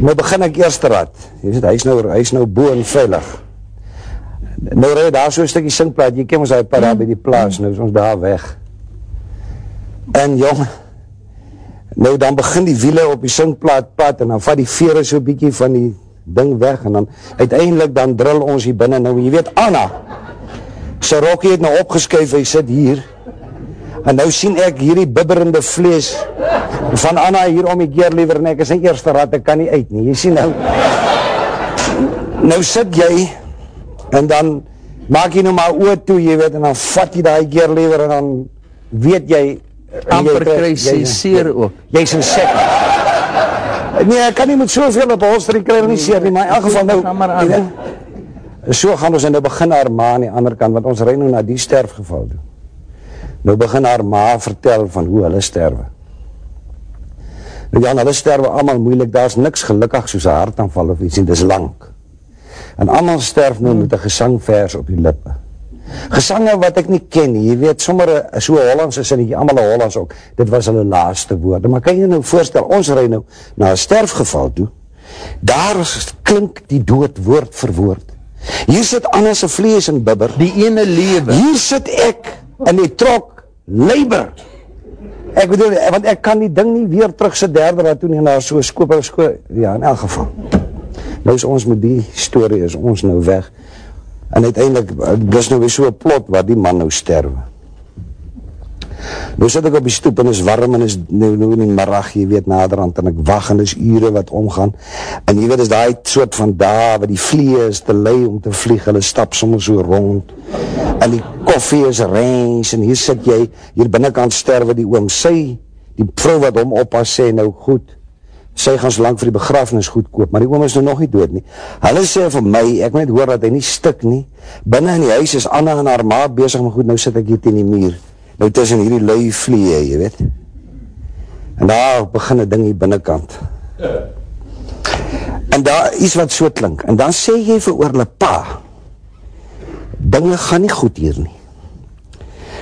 M: nou begin ek eerste rad. Jy weet, hy is nou, hy is nou boe en veilig. Nou ry daar so een stukkie singplaat, jy ken ons hy pad daar by die plaas, nou is ons daar weg. En jong, nou dan begin die wiele op die singplaat pad, en dan vat die vere so bykie van die, ding weg en dan uiteindelik dan drill ons hier binne nou jy weet Anna sy rokkie het nou opgeskuif hy sit hier en nou sien ek hierdie bibberende vlees van Anna hier om die keer liewer en ek is in eerste raad ek kan nie uit nie jy sien nou nou sit jy en dan maak jy nou maar oor toe jy weet en dan vat jy die keer liewer en dan weet jy
N: Amper
M: jy-
N: kry sy
M: jy-
N: seer ook.
M: Jy's in sek. Nee, ek kan nie met soveel op holster kry nie seer nie, maar in elk geval nou. Jy weet, So gaan ons en nou begin haar ma aan die ander kant want ons ry nou na die sterfgeval toe. Nou begin haar ma vertel van hoe hulle sterwe. Nou ja, hulle sterwe almal moeilik. Daar's niks gelukkig soos 'n hartaanval of iets nie. Dis lank. En almal sterf nou met 'n gesangvers op die lippe. Gesange wat ek nie ken nie. Jy weet sommer 'n- so Hollandse sinnetjie, almal 'n Hollands ook. Dit was hulle laaste woorde. Maar kan jy nou voorstel, ons ry nou na 'n sterfgeval toe. Daar is- klink die dood woord vir woord. Hier sit Anna se vlees en bibber.
N: Die ene lewe.
M: Hier sit ek in die trok labor. Ek bedoel want ek kan die ding nie weer terug se derde raad toe nie na so skoop of sko ja in elk geval. Nou is ons met die storie is ons nou weg. En uiteindelik eh, dis nou weer so plot waar die man nou sterwe. Nou sit ek op die stoep en is warm en is nou nou in die middag, jy weet naderhand en ek wag en dis ure wat omgaan. En jy weet is daai soort van dae wat die vliee is te lui om te vlieg. Hulle stap sommer so rond. En die koffie is range en hier sit jy hier binnekant sterwe die oom. Sy die vrou wat hom oppas sê nou goed. Sy gaan so lank vir die begrafnis goed koop, maar die oom is nou nog nie dood nie. Hulle sê vir my, ek moet hoor dat hy nie stik nie. Binne in die huis is Anna en haar ma besig, maar goed, nou sit ek hier teen die muur. Nou tussen hierdie lui vliee, jy weet. En daar begin 'n ding hier binnekant. En daar iets wat so klink. En dan sê jy vir oor hulle pa. Dinge gaan nie goed hier nie.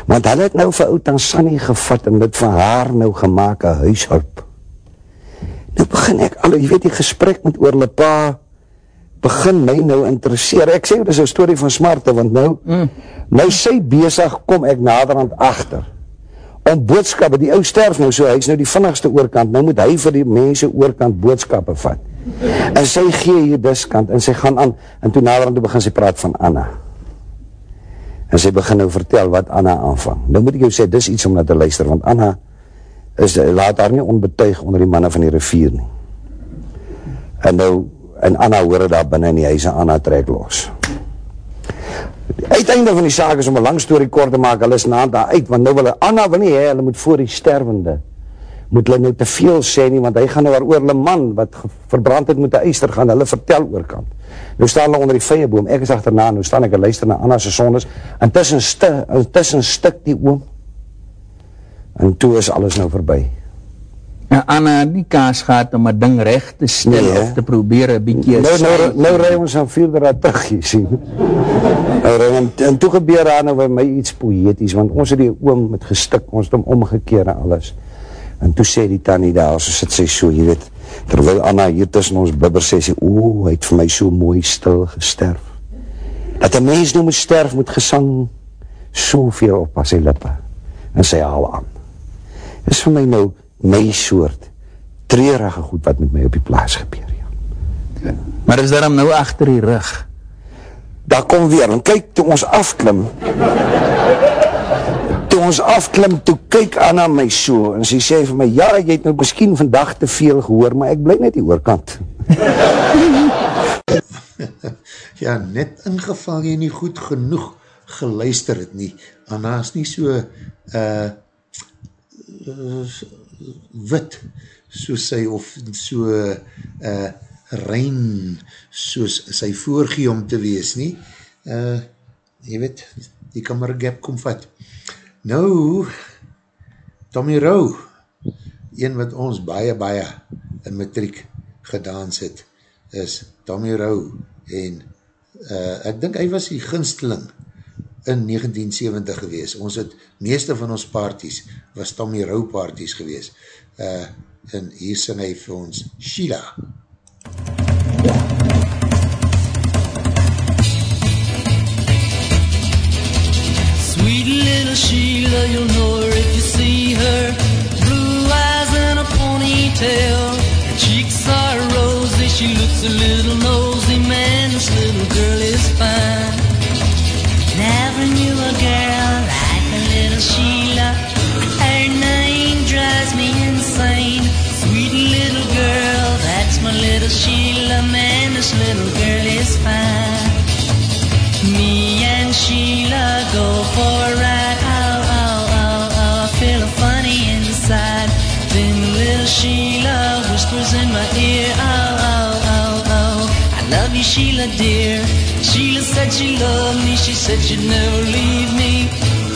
M: Want hulle het nou vir ou Tansanie gevat en dit van haar nou gemaak 'n huishulp. Nou begin ek al, jy weet die gesprek met oor hulle pa begin my nou interesseer. Ek sê dit is 'n storie van smarte want nou mm. nou sy besig kom ek naderhand agter. Om boodskappe, die ou sterf nou so, hy's nou die vinnigste oorkant. Nou moet hy vir die mense oorkant boodskappe vat. En sy gee hier diskant en sy gaan aan en toe naderhand toe begin sy praat van Anna. En sy begin nou vertel wat Anna aanvang. Nou moet ek jou sê dis iets om na te luister want Anna is laat haar nie onbetuig onder die manne van die rivier nie. En nou en Anna hoor dit daar binne in die huis en Anna trek los. Die uiteinde van die saak is om 'n lang storie kort te maak, hulle is na daar uit want nou wil Anna wil nie hê hulle moet voor die sterwende moet hulle nou te veel sê nie want hy gaan nou oor hulle man wat verbrand het met 'n yster gaan hulle vertel oorkant. Nou staan hulle onder die vyeboom. Ek is agterna, nou staan ek en luister na Anna se sondes. Intussen sti, intussen stik die oom. En toe is alles nou verby.
N: En Anna het nie kaas gehad om 'n ding reg te stel
M: Nee, hè?
N: of te probeer 'n bietjie
M: Nou nou nou ry ons aan vierde raad terug, jy sien. Nou en, en toe gebeur daar nou by my iets poëties want ons het die oom met gestik, ons het hom omgekeer en alles. En toe sê die tannie daar, so sit sy so, jy weet, terwyl Anna hier tussen ons bibber sê sy, "O, hy het vir my so mooi stil gesterf." Dat 'n mens nou moet sterf met gesang soveel op as sy lippe en sy haal aan. Dis vir my nou my soort treurige goed wat met my op die plaas gebeur. Ja.
N: Maar is daarom nou agter die rug.
M: Daar kom weer, en kyk toe ons afklim. Toe ons afklim, toe kyk Anna my so en sy sê vir my, "Ja, jy het nou miskien vandag te veel gehoor, maar ek bly net hier oorkant."
A: ja, net ingeval jy nie goed genoeg geluister het nie. Anna is nie so uh, uh, wit soos sy of so uh, rein soos sy voorgee om te wees nie. Uh, jy weet, die kan maar gap kom vat. Nou, Tommy Rowe, een wat ons baie, baie in matriek gedans het, is Tommy Rowe en uh, ek dink hy was die ginsteling in 1970 gewees. Ons het, meeste van ons parties was Tommy Rowe parties gewees. Uh, en hier sing hy vir ons Sheila.
O: Sweet little Sheila, you'll know her if you see her Blue eyes and a ponytail Her cheeks are rosy, she looks a little
H: nosy Man, this little girl is fine Never knew a girl like a little Sheila. Her name drives me insane. Sweet little girl, that's my little Sheila. Man, this little girl is fine. Me and Sheila go for a ride. Oh, oh, oh, oh, I feel funny inside. Then little Sheila whispers in my ear. Oh, oh, oh, oh, I love you, Sheila dear. Sheila said she loved me, she said she'd never leave me.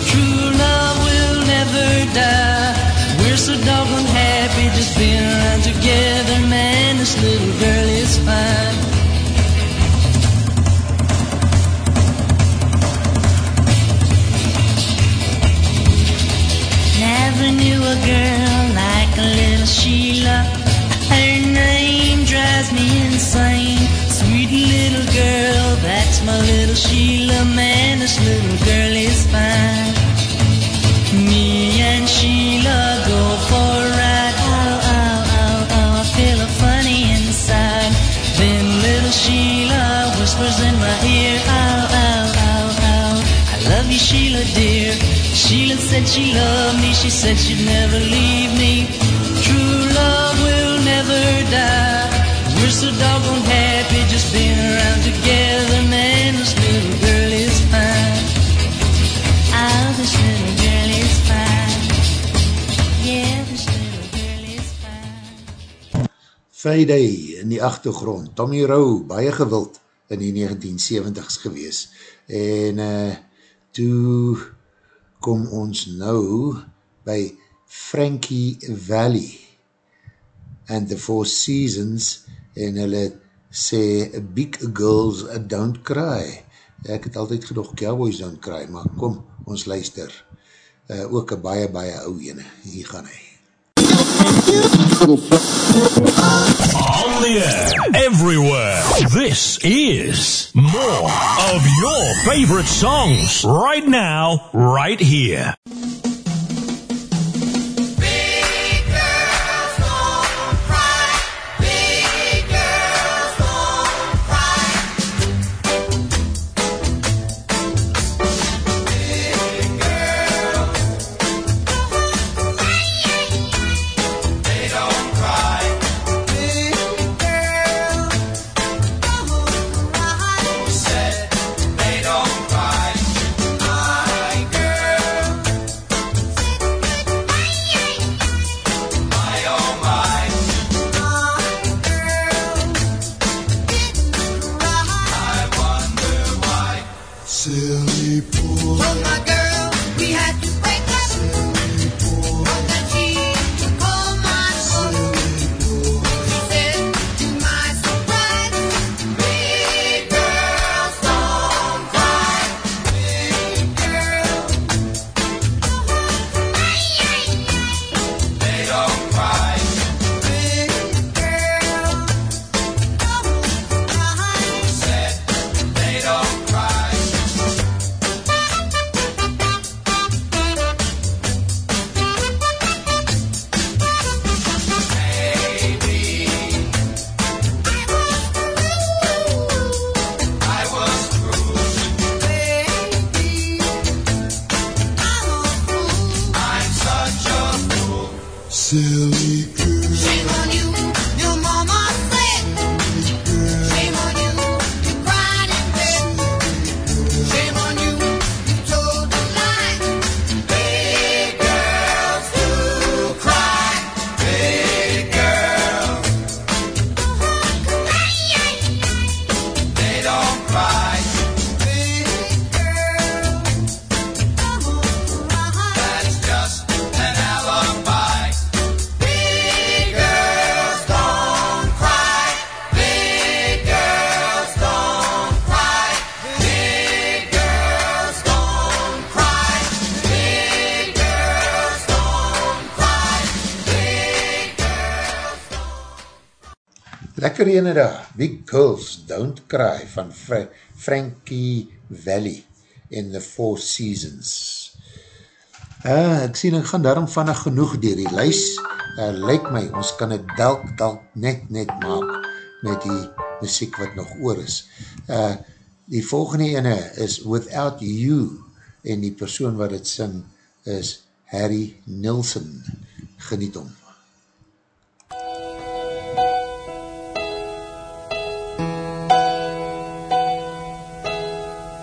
H: True love will never die. We're so doggone happy just being around together, man. This little girl is fine. Never knew a girl like a little Sheila. Her name drives me insane. Little girl, that's my little Sheila. Man, this little girl is fine. Me and Sheila go for a ride. Oh, oh, oh, oh, I feel a funny inside. Then little Sheila whispers in my ear. Oh, oh, oh, oh, I love you, Sheila, dear. Sheila said she loved me. She said she'd never leave me.
A: Friday in die achtergrond, Tommy Rowe, baie gewild in die 1970s gewees. En uh, toe kom ons nou by Frankie Valley and the Four Seasons en hulle sê Big Girls Don't Cry. Ek het altyd gedoog Cowboys Don't Cry, maar kom, ons luister. Uh, ook een baie, baie ou ene. Hier gaan hy.
J: On the air, everywhere. This is more of your favorite songs right now, right here.
A: Lekker ene daar, Big Girls Don't Cry van Fra Frankie Valley in the Four Seasons. Uh, ek sien, ek gaan daarom vannig genoeg dier die lys. Uh, lyk my, ons kan het dalk, dalk net, net maak met die muziek wat nog oor is. Uh, die volgende ene is Without You en die persoon wat het sing is Harry Nilsson. Geniet om.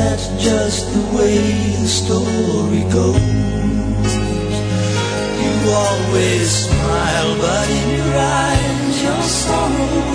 O: that's just the way the story goes. You always smile, but in your eyes your sorrow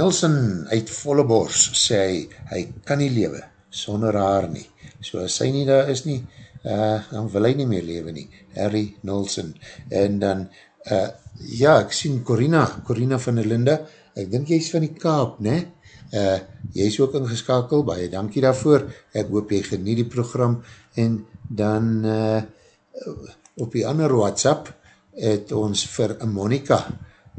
A: Nilsson uit Vollebors sê hy, hy kan nie lewe sonder haar nie. So as sy nie daar is nie, uh, dan wil hy nie meer lewe nie. Harry Nilsson. En dan, uh, ja, ek sien Corina, Corina van der Linde, ek dink jy is van die Kaap, ne? Uh, jy is ook ingeskakel, baie dankie daarvoor. Ek hoop jy genie die program. En dan, uh, op die ander WhatsApp, het ons vir Monika,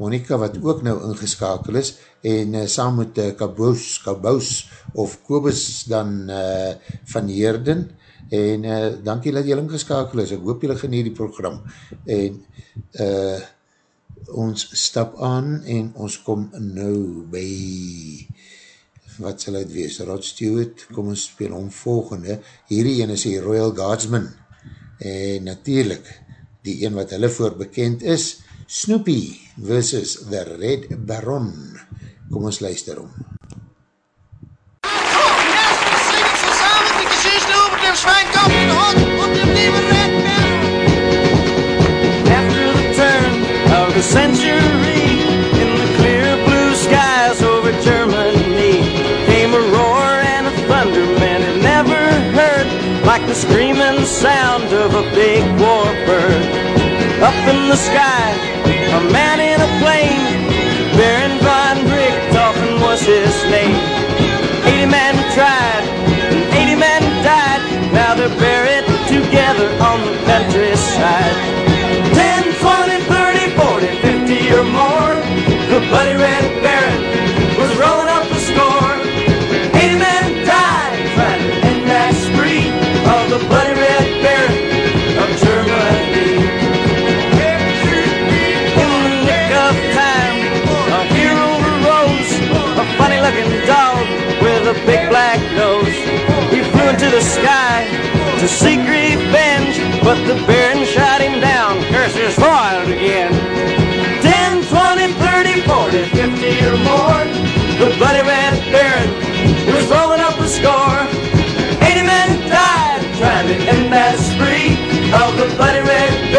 A: Monika wat ook nou ingeskakel is, en uh, saam met uh, Kabous, Kabous of Kobus dan uh, van Heerden, en uh, dankie dat jy ingeskakel is, ek hoop jy genie die program, en uh, ons stap aan, en ons kom nou by, wat sal het wees, Rod Stewart, kom ons speel om volgende, hierdie ene is die Royal Guardsman, en natuurlijk, die een wat hulle voor bekend is, Snoopy versus The Red Baron. Kom ons luister om.
P: After the turn of the century, in the clear blue skies over Germany, came a roar and a thunder man had never heard, like the screaming sound of a big war bird. Up in the sky, a man in a plane, Baron von Richthofen was his name. 80 men tried, and 80 men died, now they're buried together on the countryside. 10, 20, 30, 40, 50 or more, the bloody red baron was rolling up the score. 80 men died trying to end that spree of the bloody a a big black nose. He flew into the sky to seek revenge, but the Baron shot him down. Curses foiled again. 10, 20, 30, 40, 50 or more. The bloody red Baron was rolling up the score. 80 men died trying to end that spree of the bloody red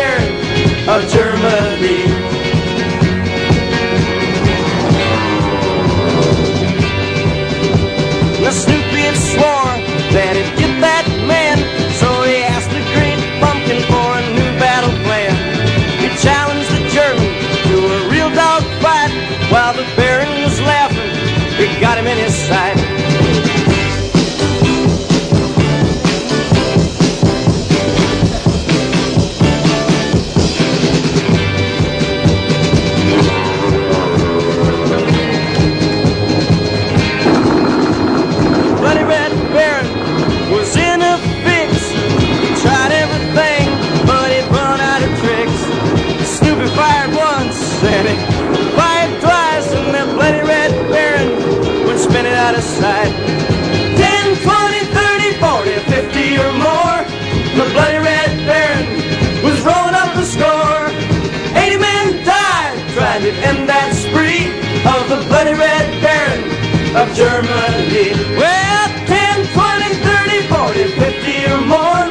P: Germany. Well, 10, 20, 30, 40, 50 or more.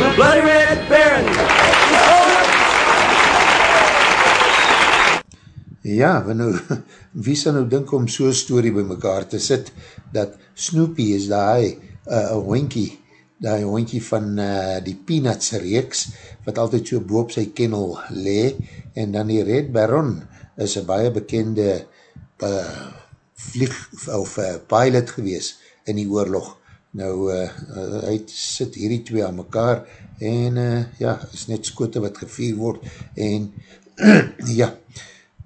P: The Bloody Red Baron.
A: Ja, want nou, wie sal nou dink om so'n story by mekaar te sit, dat Snoopy is daai uh, hoinkie, daai hoinkie van uh, die Peanuts reeks, wat altyd so boop sy kennel le, en dan die Red Baron is een baie bekende uh, vlieg, of uh, pilot gewees in die oorlog. Nou, uh, uh, hy sit hierdie twee aan mekaar, en uh, ja, is net skote wat gevier word, en ja,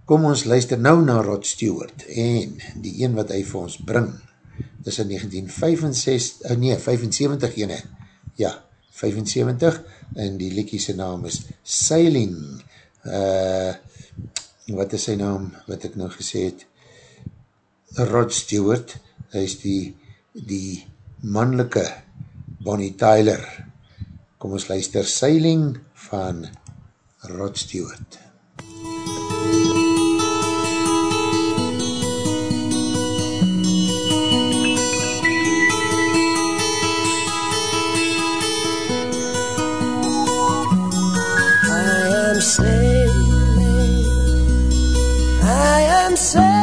A: kom ons luister nou na Rod Stewart, en die een wat hy vir ons bring, is in 1965, uh, nee, 75 ene, ja, 75, en die liekiese naam is Sailing, uh, wat is sy naam, wat ek nou gesê het, Rod Stewart, hy is die, die mannelike Bonnie Tyler, kom ons luister Sailing van Rod Stewart.
Q: I am sailing, I am sailing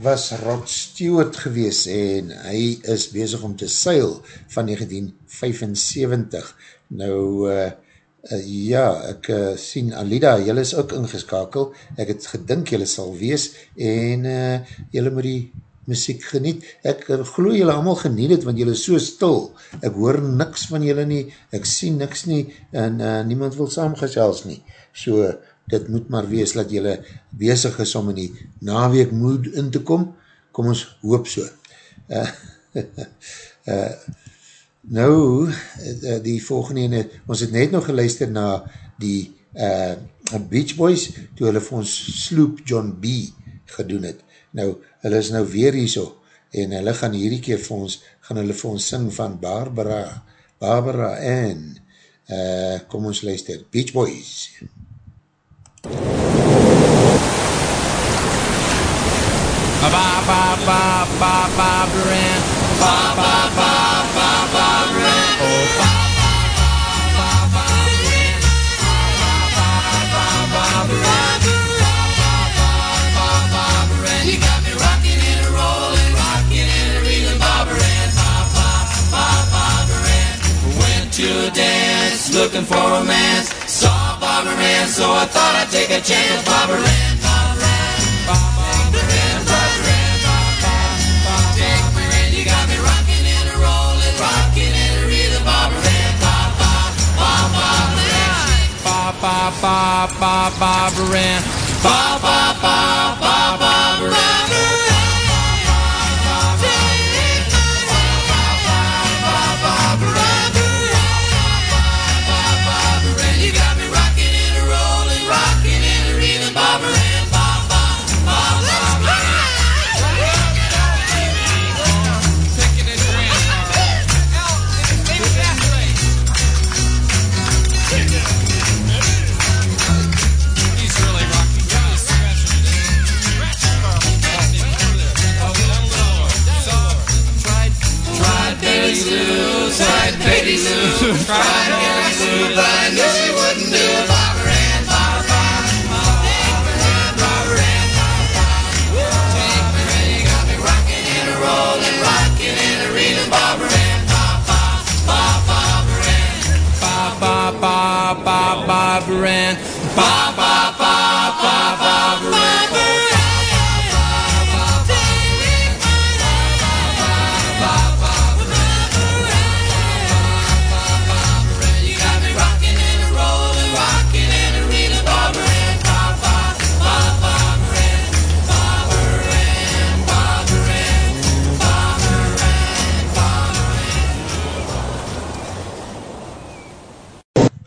A: was Rod Stewart gewees en hy is bezig om te seil van 1975. Nou, uh, uh, ja, ek uh, sien Alida, jylle is ook ingeskakel. Ek het gedink jylle sal wees en uh, jylle moet die muziek geniet. Ek uh, geloof jylle allemaal geniet het, want jylle is so stil. Ek hoor niks van jylle nie, ek sien niks nie en uh, niemand wil saamgesels nie. So, uh, dit moet maar wees dat jylle bezig is om in die naweek moed in te kom, kom ons hoop so. Uh, uh, nou, uh, die volgende ene, ons het net nog geluister na die uh, Beach Boys, toe hulle vir ons Sloop John B gedoen het. Nou, hulle is nou weer hier so, en hulle gaan hierdie keer vir ons, gaan hulle vir ons sing van Barbara, Barbara Ann, uh, kom ons luister, Beach Boys. Beach Boys. Looking for romance. Barbara so I thought I'd take a chance. Barbara Ann, Barbara Ann, Barbara Ann, Barbara Ann, in, you got me rocking and a rolling, rocking and a reeling. Barbara Ann, Barbara, Barbara Barbara, Barbara, Barbara Ann, Barbara, Barbara, Barbara Ann. Barbara Ann, Barbara Ann, Barbara Ann, Barbara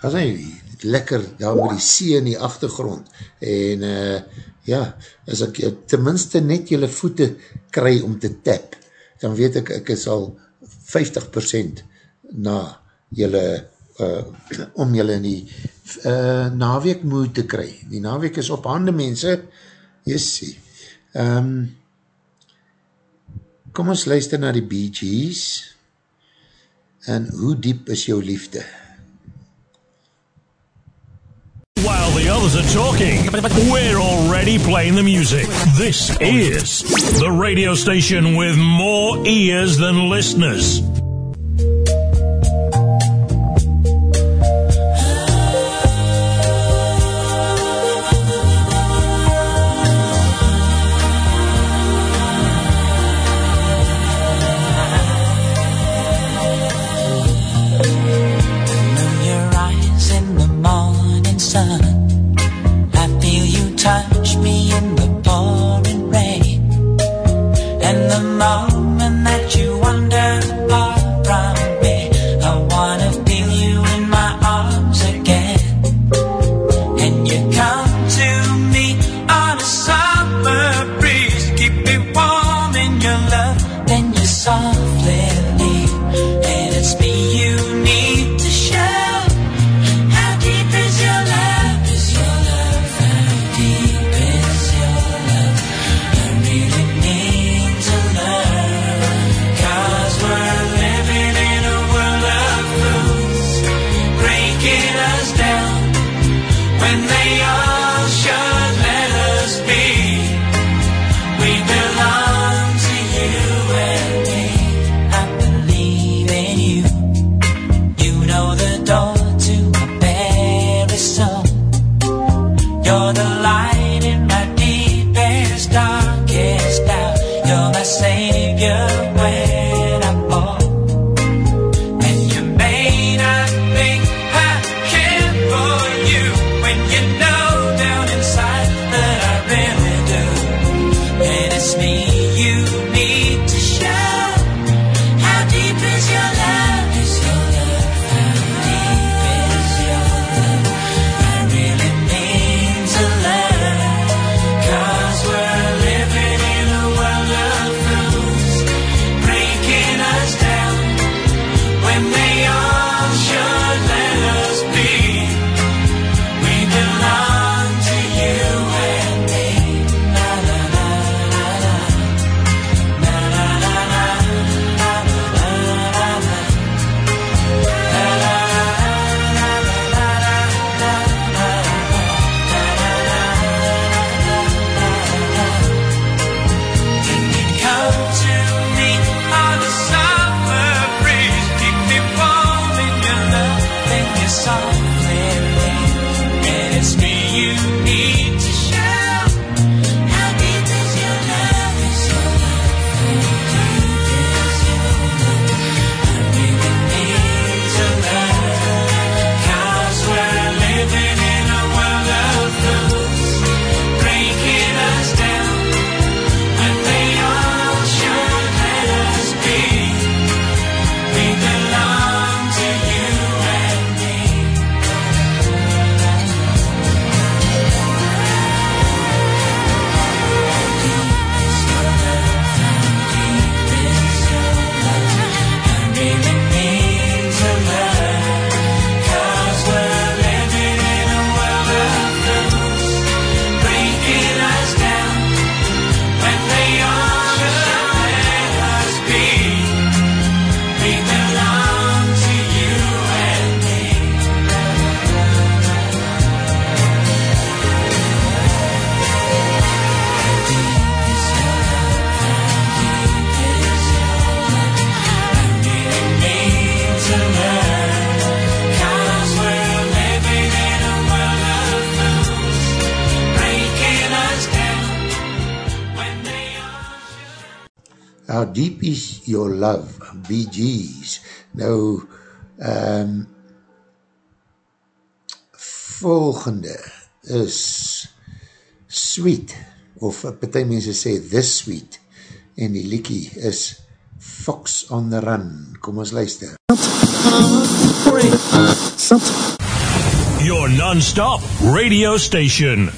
A: As hy lekker daar met die see in die achtergrond en uh, ja, as ek uh, tenminste net jylle voete kry om te tap, dan weet ek ek is al 50% na jylle uh, om jylle in die uh, naweek moed te kry. Die naweek is op hande mense, jessie. Um, kom ons luister na die Bee Gees en hoe diep is jou liefde?
C: While the others are talking, we're already playing the music. This is the radio station with more ears than listeners.
R: Deep Is Your Love,
A: Bee Gees. Nou, um, volgende is Sweet, of partij mense sê This Sweet, en die liekie is Fox on the Run. Kom ons luister.
S: Your non-stop radio station.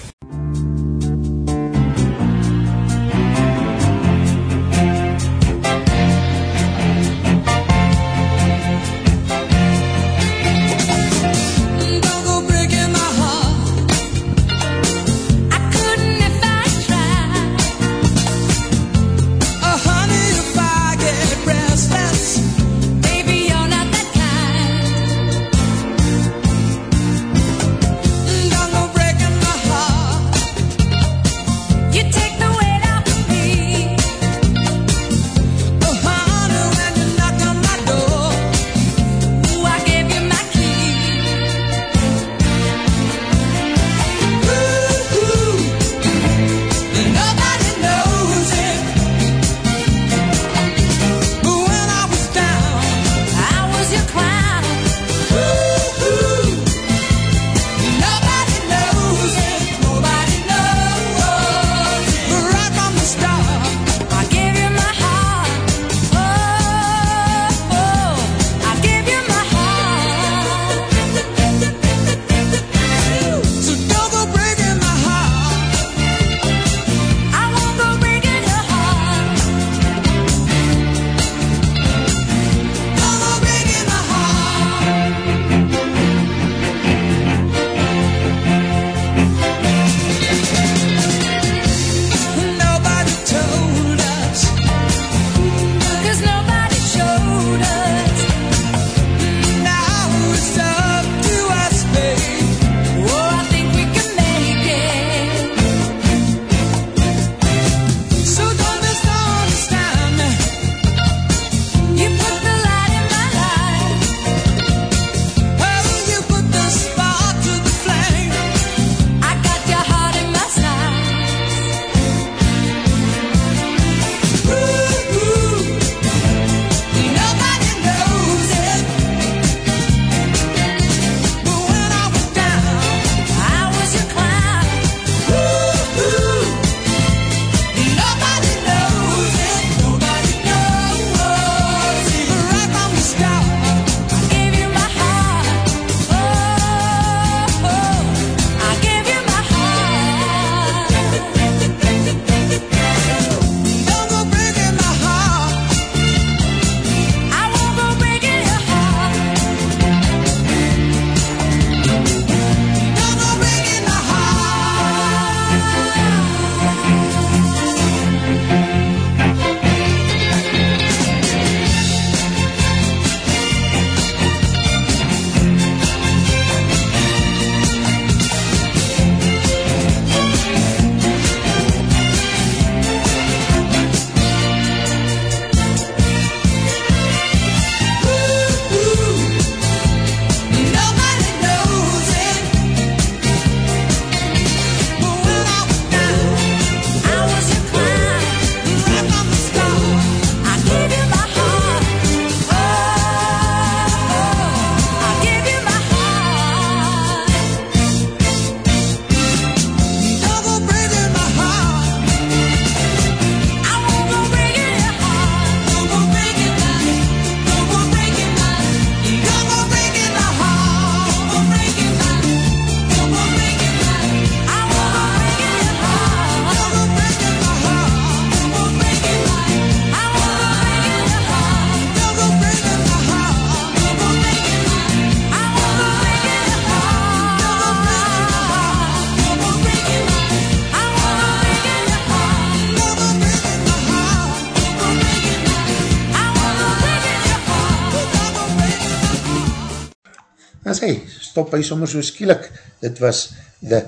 A: Stop hy sommer so skielik, dit was The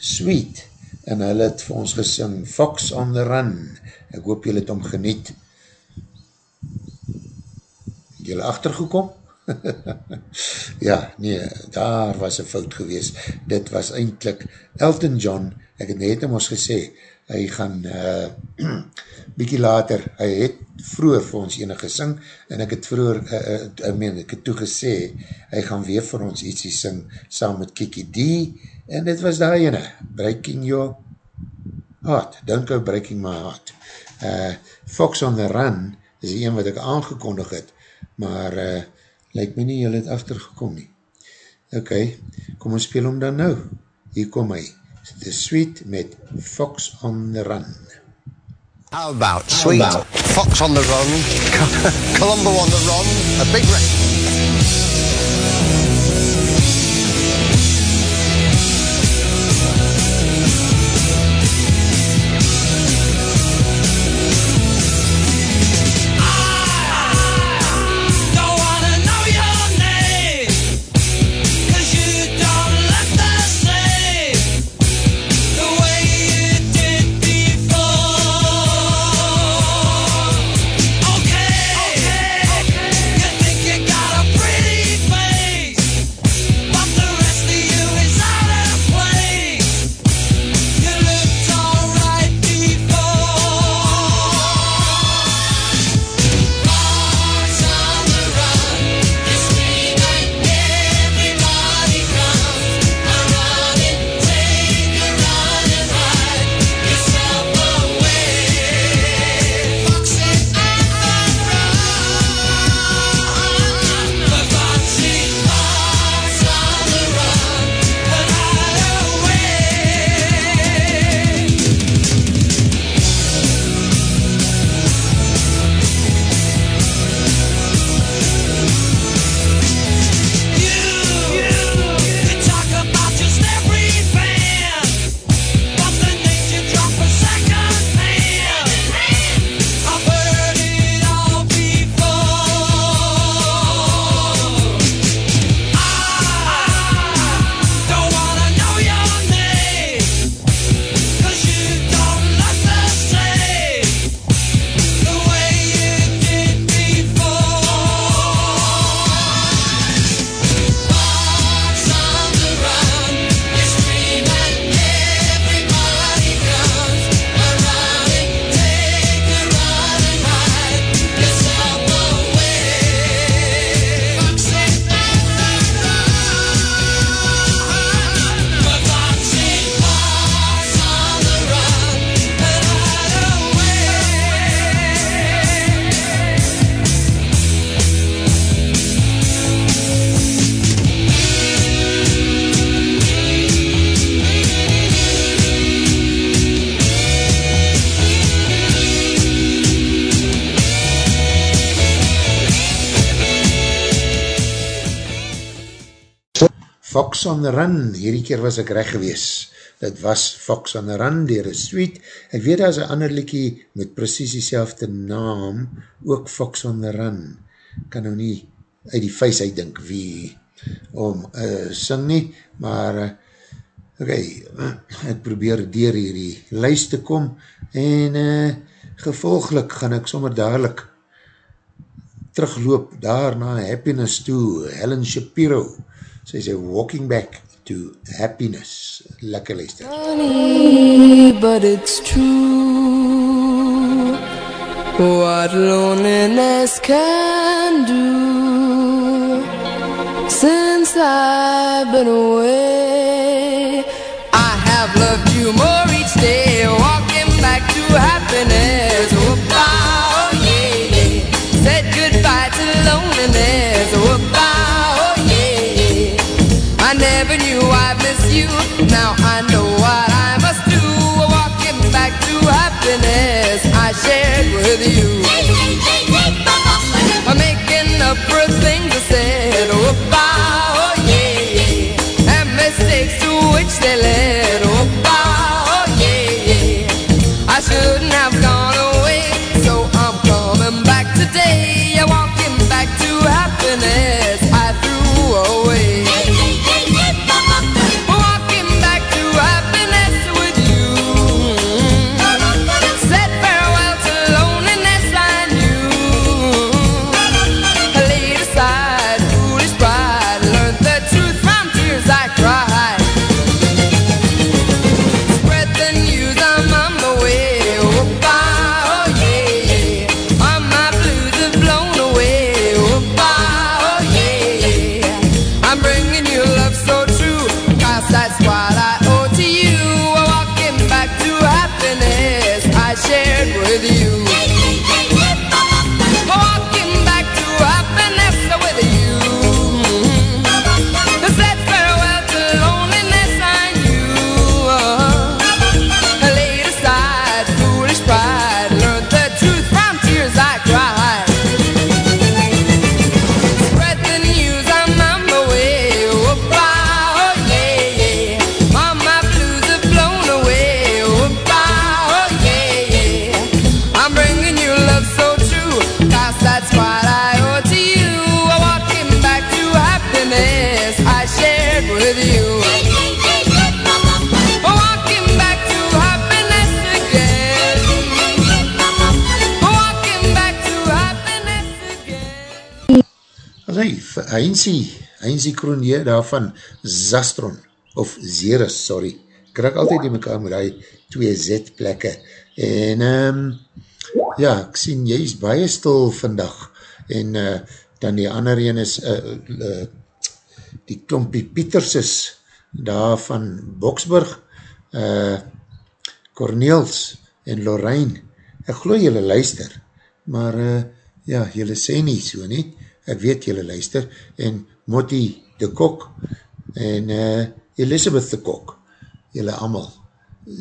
A: Sweet, en hulle het vir ons gesing, Fox on the Run, ek hoop julle het om geniet, julle achtergekom? ja, nee, daar was een fout gewees, dit was eindelijk Elton John, ek het net om ons gesê, hy gaan uh, bykie later, hy het vroeger vir ons enig gesing, en ek het vroeger, uh, uh, ek meen, ek het toe gesê, hy gaan weer vir ons ietsie sing, saam met Kiki D, en dit was daar ene, Breaking Your Heart, Don't Go Breaking My Heart. Uh, Fox on the Run, is die een wat ek aangekondig het, maar uh, lyk my nie, jy het achtergekom nie. Ok, kom ons speel om dan nou. Hier kom hy. The Sweet met Fox on the Run.
T: How about Sweet, Fox on the Run, Columbo on the Run, a big record.
U: Fox on the Run,
A: hierdie keer was ek recht gewees. Dit was Fox on the Run, dier een sweet. Ek weet as een ander liekie met precies die naam, ook Fox on the Run. Kan nou nie uit die vuist uitdink wie om uh, sing nie, maar uh, ok, ek probeer dier hierdie lijst te kom en uh, gevolglik gaan ek sommer dadelijk terugloop daar na Happiness toe, Helen Shapiro, sy sê Walking Back to Happiness, lekker luister.
V: but it's true. What loneliness can do. Since I've been away, I have loved you more each day. Walking back to happiness. Happiness I shared with you.
A: Heinzie, Heinzie Kroenje daarvan Zastron, of Zeres, sorry. Krak altyd die mekaar met die twee Z plekke. En um, ja, ek sien jy is baie stil vandag. En uh, dan die ander een is uh, uh, die klompie Pieterses daar van Boksburg, uh, Corneels en Lorraine. Ek geloof jylle luister, maar uh, ja, jylle sê nie so nie. Ek weet jylle luister. En Motti de Kok en uh, Elizabeth de Kok, jylle amal.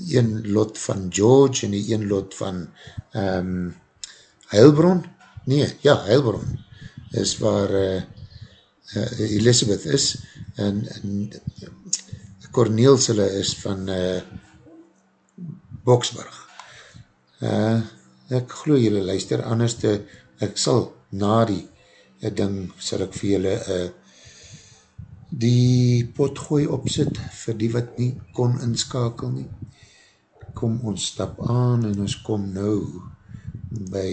A: Een lot van George en die een lot van um, Heilbron. Nee, ja, Heilbron is waar uh, uh, Elizabeth is en, en Corneels hulle is van uh, Boksburg. Uh, ek geloof julle luister, anders te, ek sal na die uh, ding, sal ek vir julle uh, die potgooi opzit, vir die wat nie kon inskakel nie. Kom ons stap aan en ons kom nou by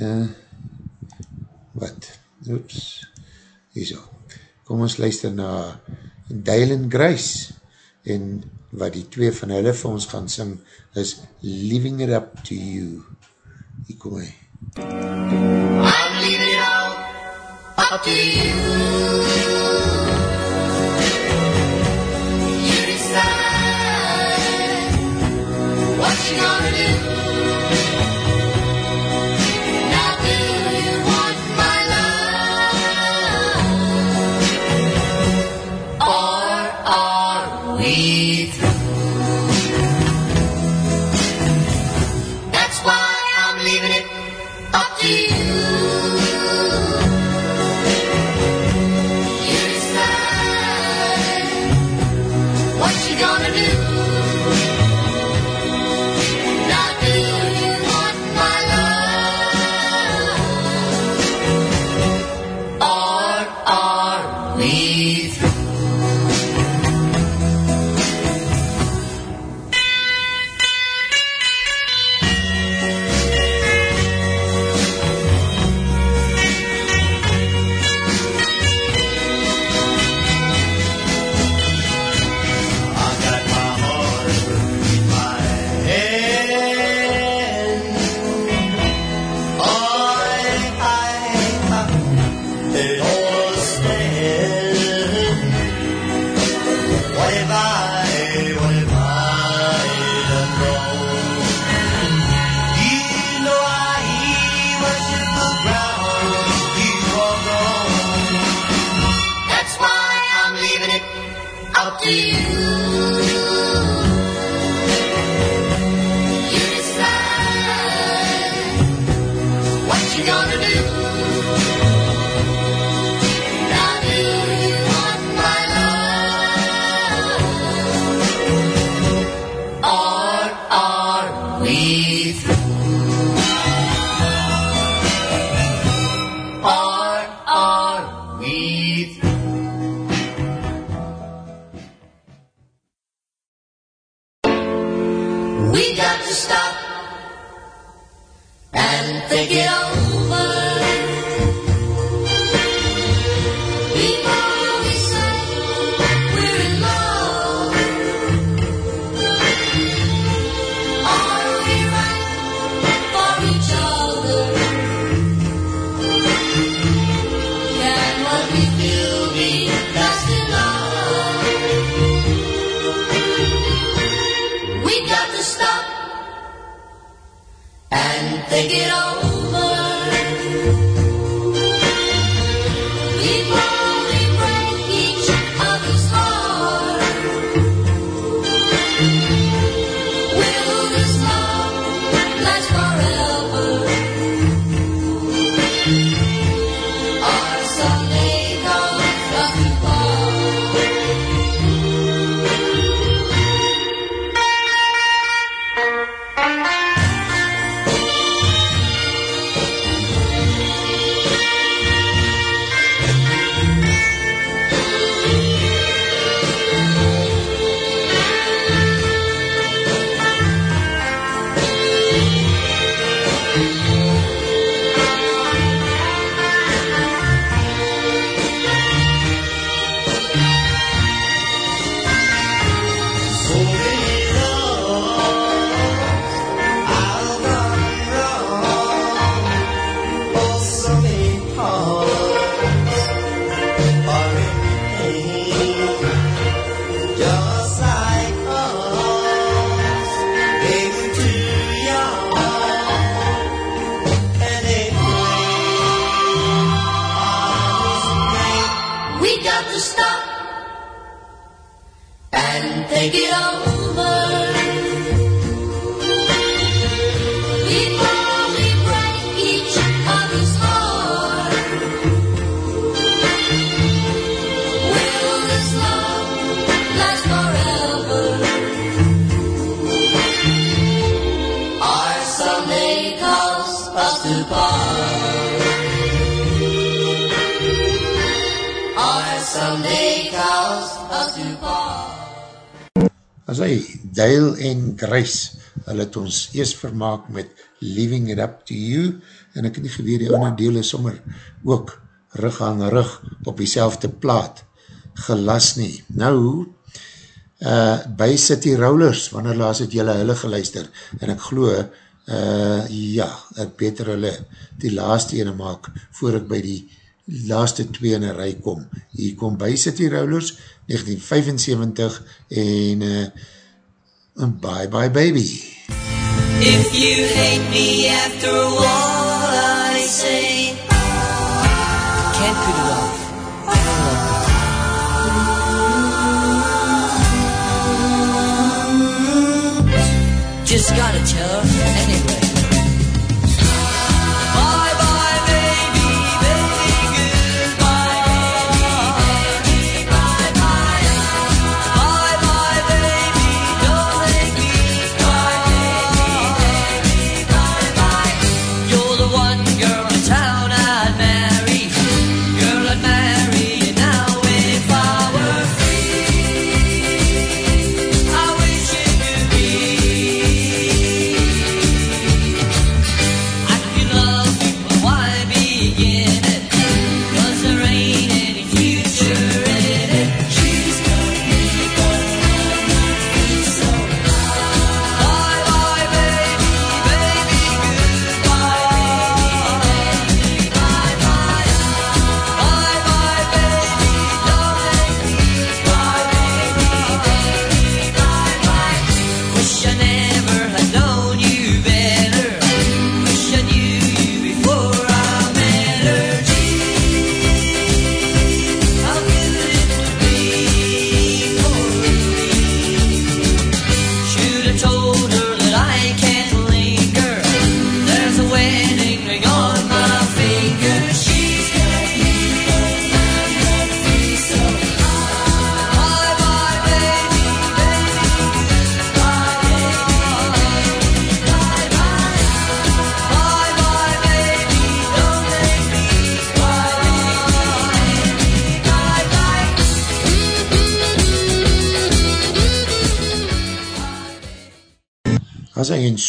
A: uh, wat, oeps, hier so. Kom ons luister na Dylan Grace en wat die twee van hulle vir ons gaan sing is Leaving It Up To You. Hier kom hy.
J: I'm leaving it all up to you. You decide what you gonna do.
A: Grace, hulle het ons eers vermaak met Leaving It Up To You, en ek het nie geweer, die ander deel is sommer ook rug aan rug op die selfde plaat gelas nie. Nou, uh, by City Rollers, wanneer laas het julle hulle geluister, en ek glo, uh, ja, ek beter hulle die laaste ene maak, voor ek by die laaste twee in een rij kom. Hier kom by City Rollers, 1975, en uh, Bye Bye Baby.
H: If you hate me after all I say, can't put it off. Just gotta tell her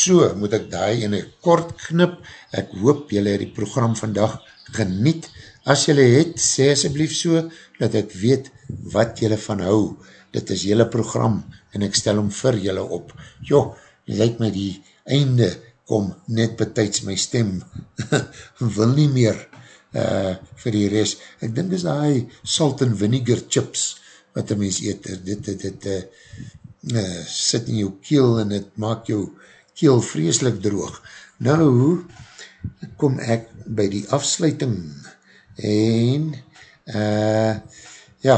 H: so,
A: moet ek daai een kort knip. Ek hoop jylle het die program vandag geniet. As jylle het, sê asjeblief so, dat ek weet wat jylle van hou. Dit is jylle program en ek stel hom vir jylle op. Jo, lyk my die einde kom net betijds my stem. Wil nie meer uh, vir die rest. Ek dink is die salt and vinegar chips wat een mens eet. Dit, dit, dit, uh, uh, sit in jou keel en het maak jou keel vreeslik droog. Nou, kom ek by die afsluiting en uh, ja,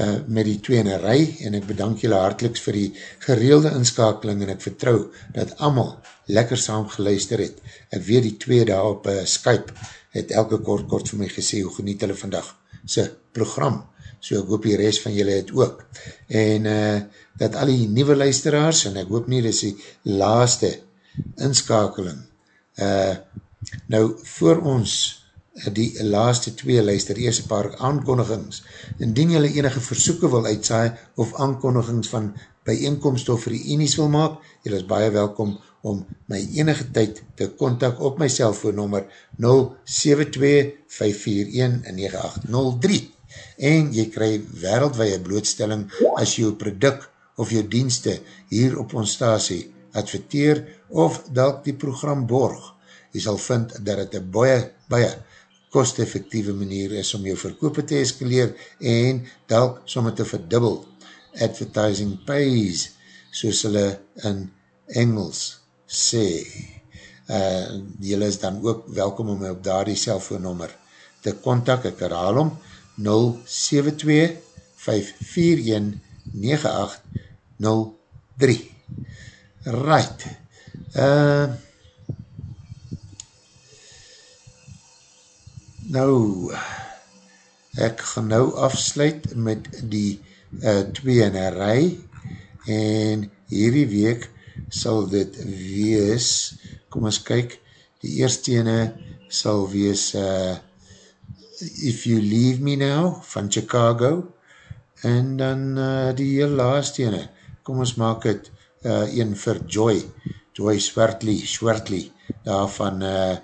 A: uh, met die twee in een rij en ek bedank julle harteliks vir die gereelde inskakeling en ek vertrou dat allemaal lekker saam geluister het. Ek weet die twee daar op uh, Skype het elke kort kort vir my gesê hoe geniet hulle vandag sy program so ek hoop die rest van julle het ook. En uh, dat al die nieuwe luisteraars, en ek hoop nie, dit is die laaste inskakeling. Uh, nou, voor ons uh, die laaste twee luister, eerst een paar aankondigings. Indien julle enige versoeken wil uitsaai, of aankondigings van bijeenkomst of reenies wil maak, julle is baie welkom om my enige tyd te kontak op my cellfoonnummer 072-541-9803 en jy krij wereldwaie blootstelling as jou product of jou dienste hier op ons stasie adverteer of dat die program borg. Jy sal vind dat het een baie, baie kost-effectieve manier is om jou verkoop te eskaleer en dat somme te verdubbel. Advertising pays, soos hulle in Engels sê. Uh, jylle is dan ook welkom om my op daar die cellfoonnummer te kontak, ek herhaal om 072-541-9803 Right. Uh, nou, ek gaan nou afsluit met die uh, twee in een rij en hierdie week sal dit wees, kom ons kyk, die eerste ene sal wees uh, If You Leave Me Now van Chicago en dan uh, die heel laatste ene, kom ons maak het uh, een vir Joy, Joy Swartley, Swartley, daar van uh,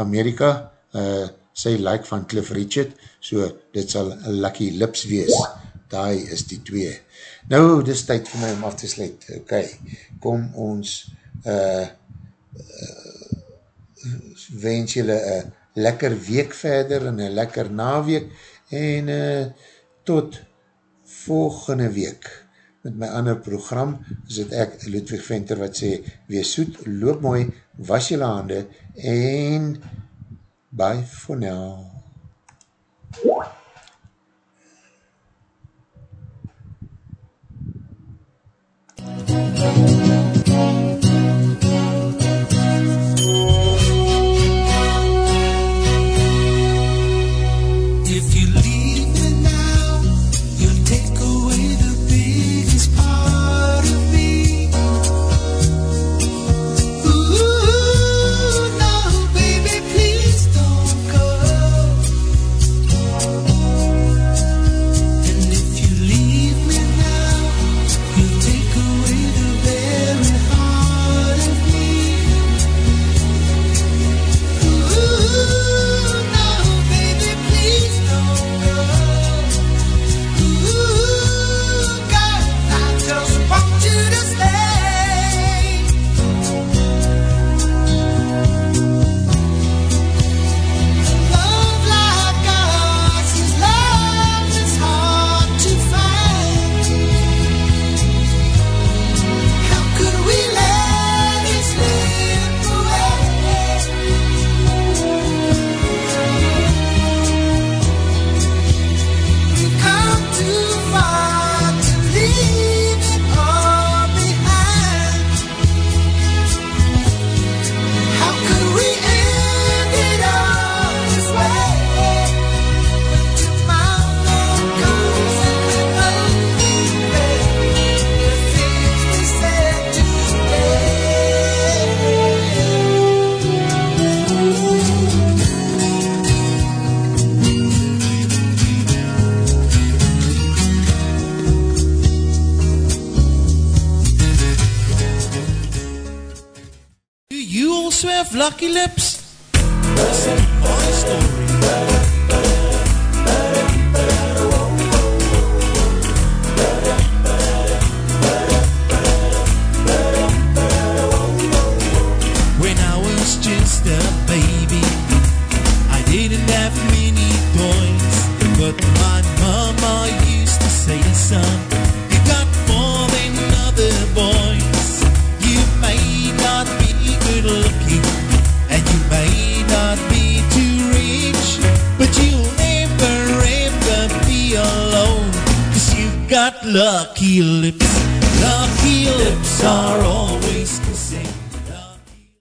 A: Amerika, uh, sy like van Cliff Richard, so dit sal Lucky Lips wees, daai is die twee. Nou, dis tyd vir my om af te sluit, ok, kom ons uh, uh, wens julle een lekker week verder en een lekker naweek en uh, tot volgende week met my ander program, is het ek, Ludwig Venter, wat sê, wees soet, loop mooi, was jylle hande, en bye for now.
U: If
W: lips?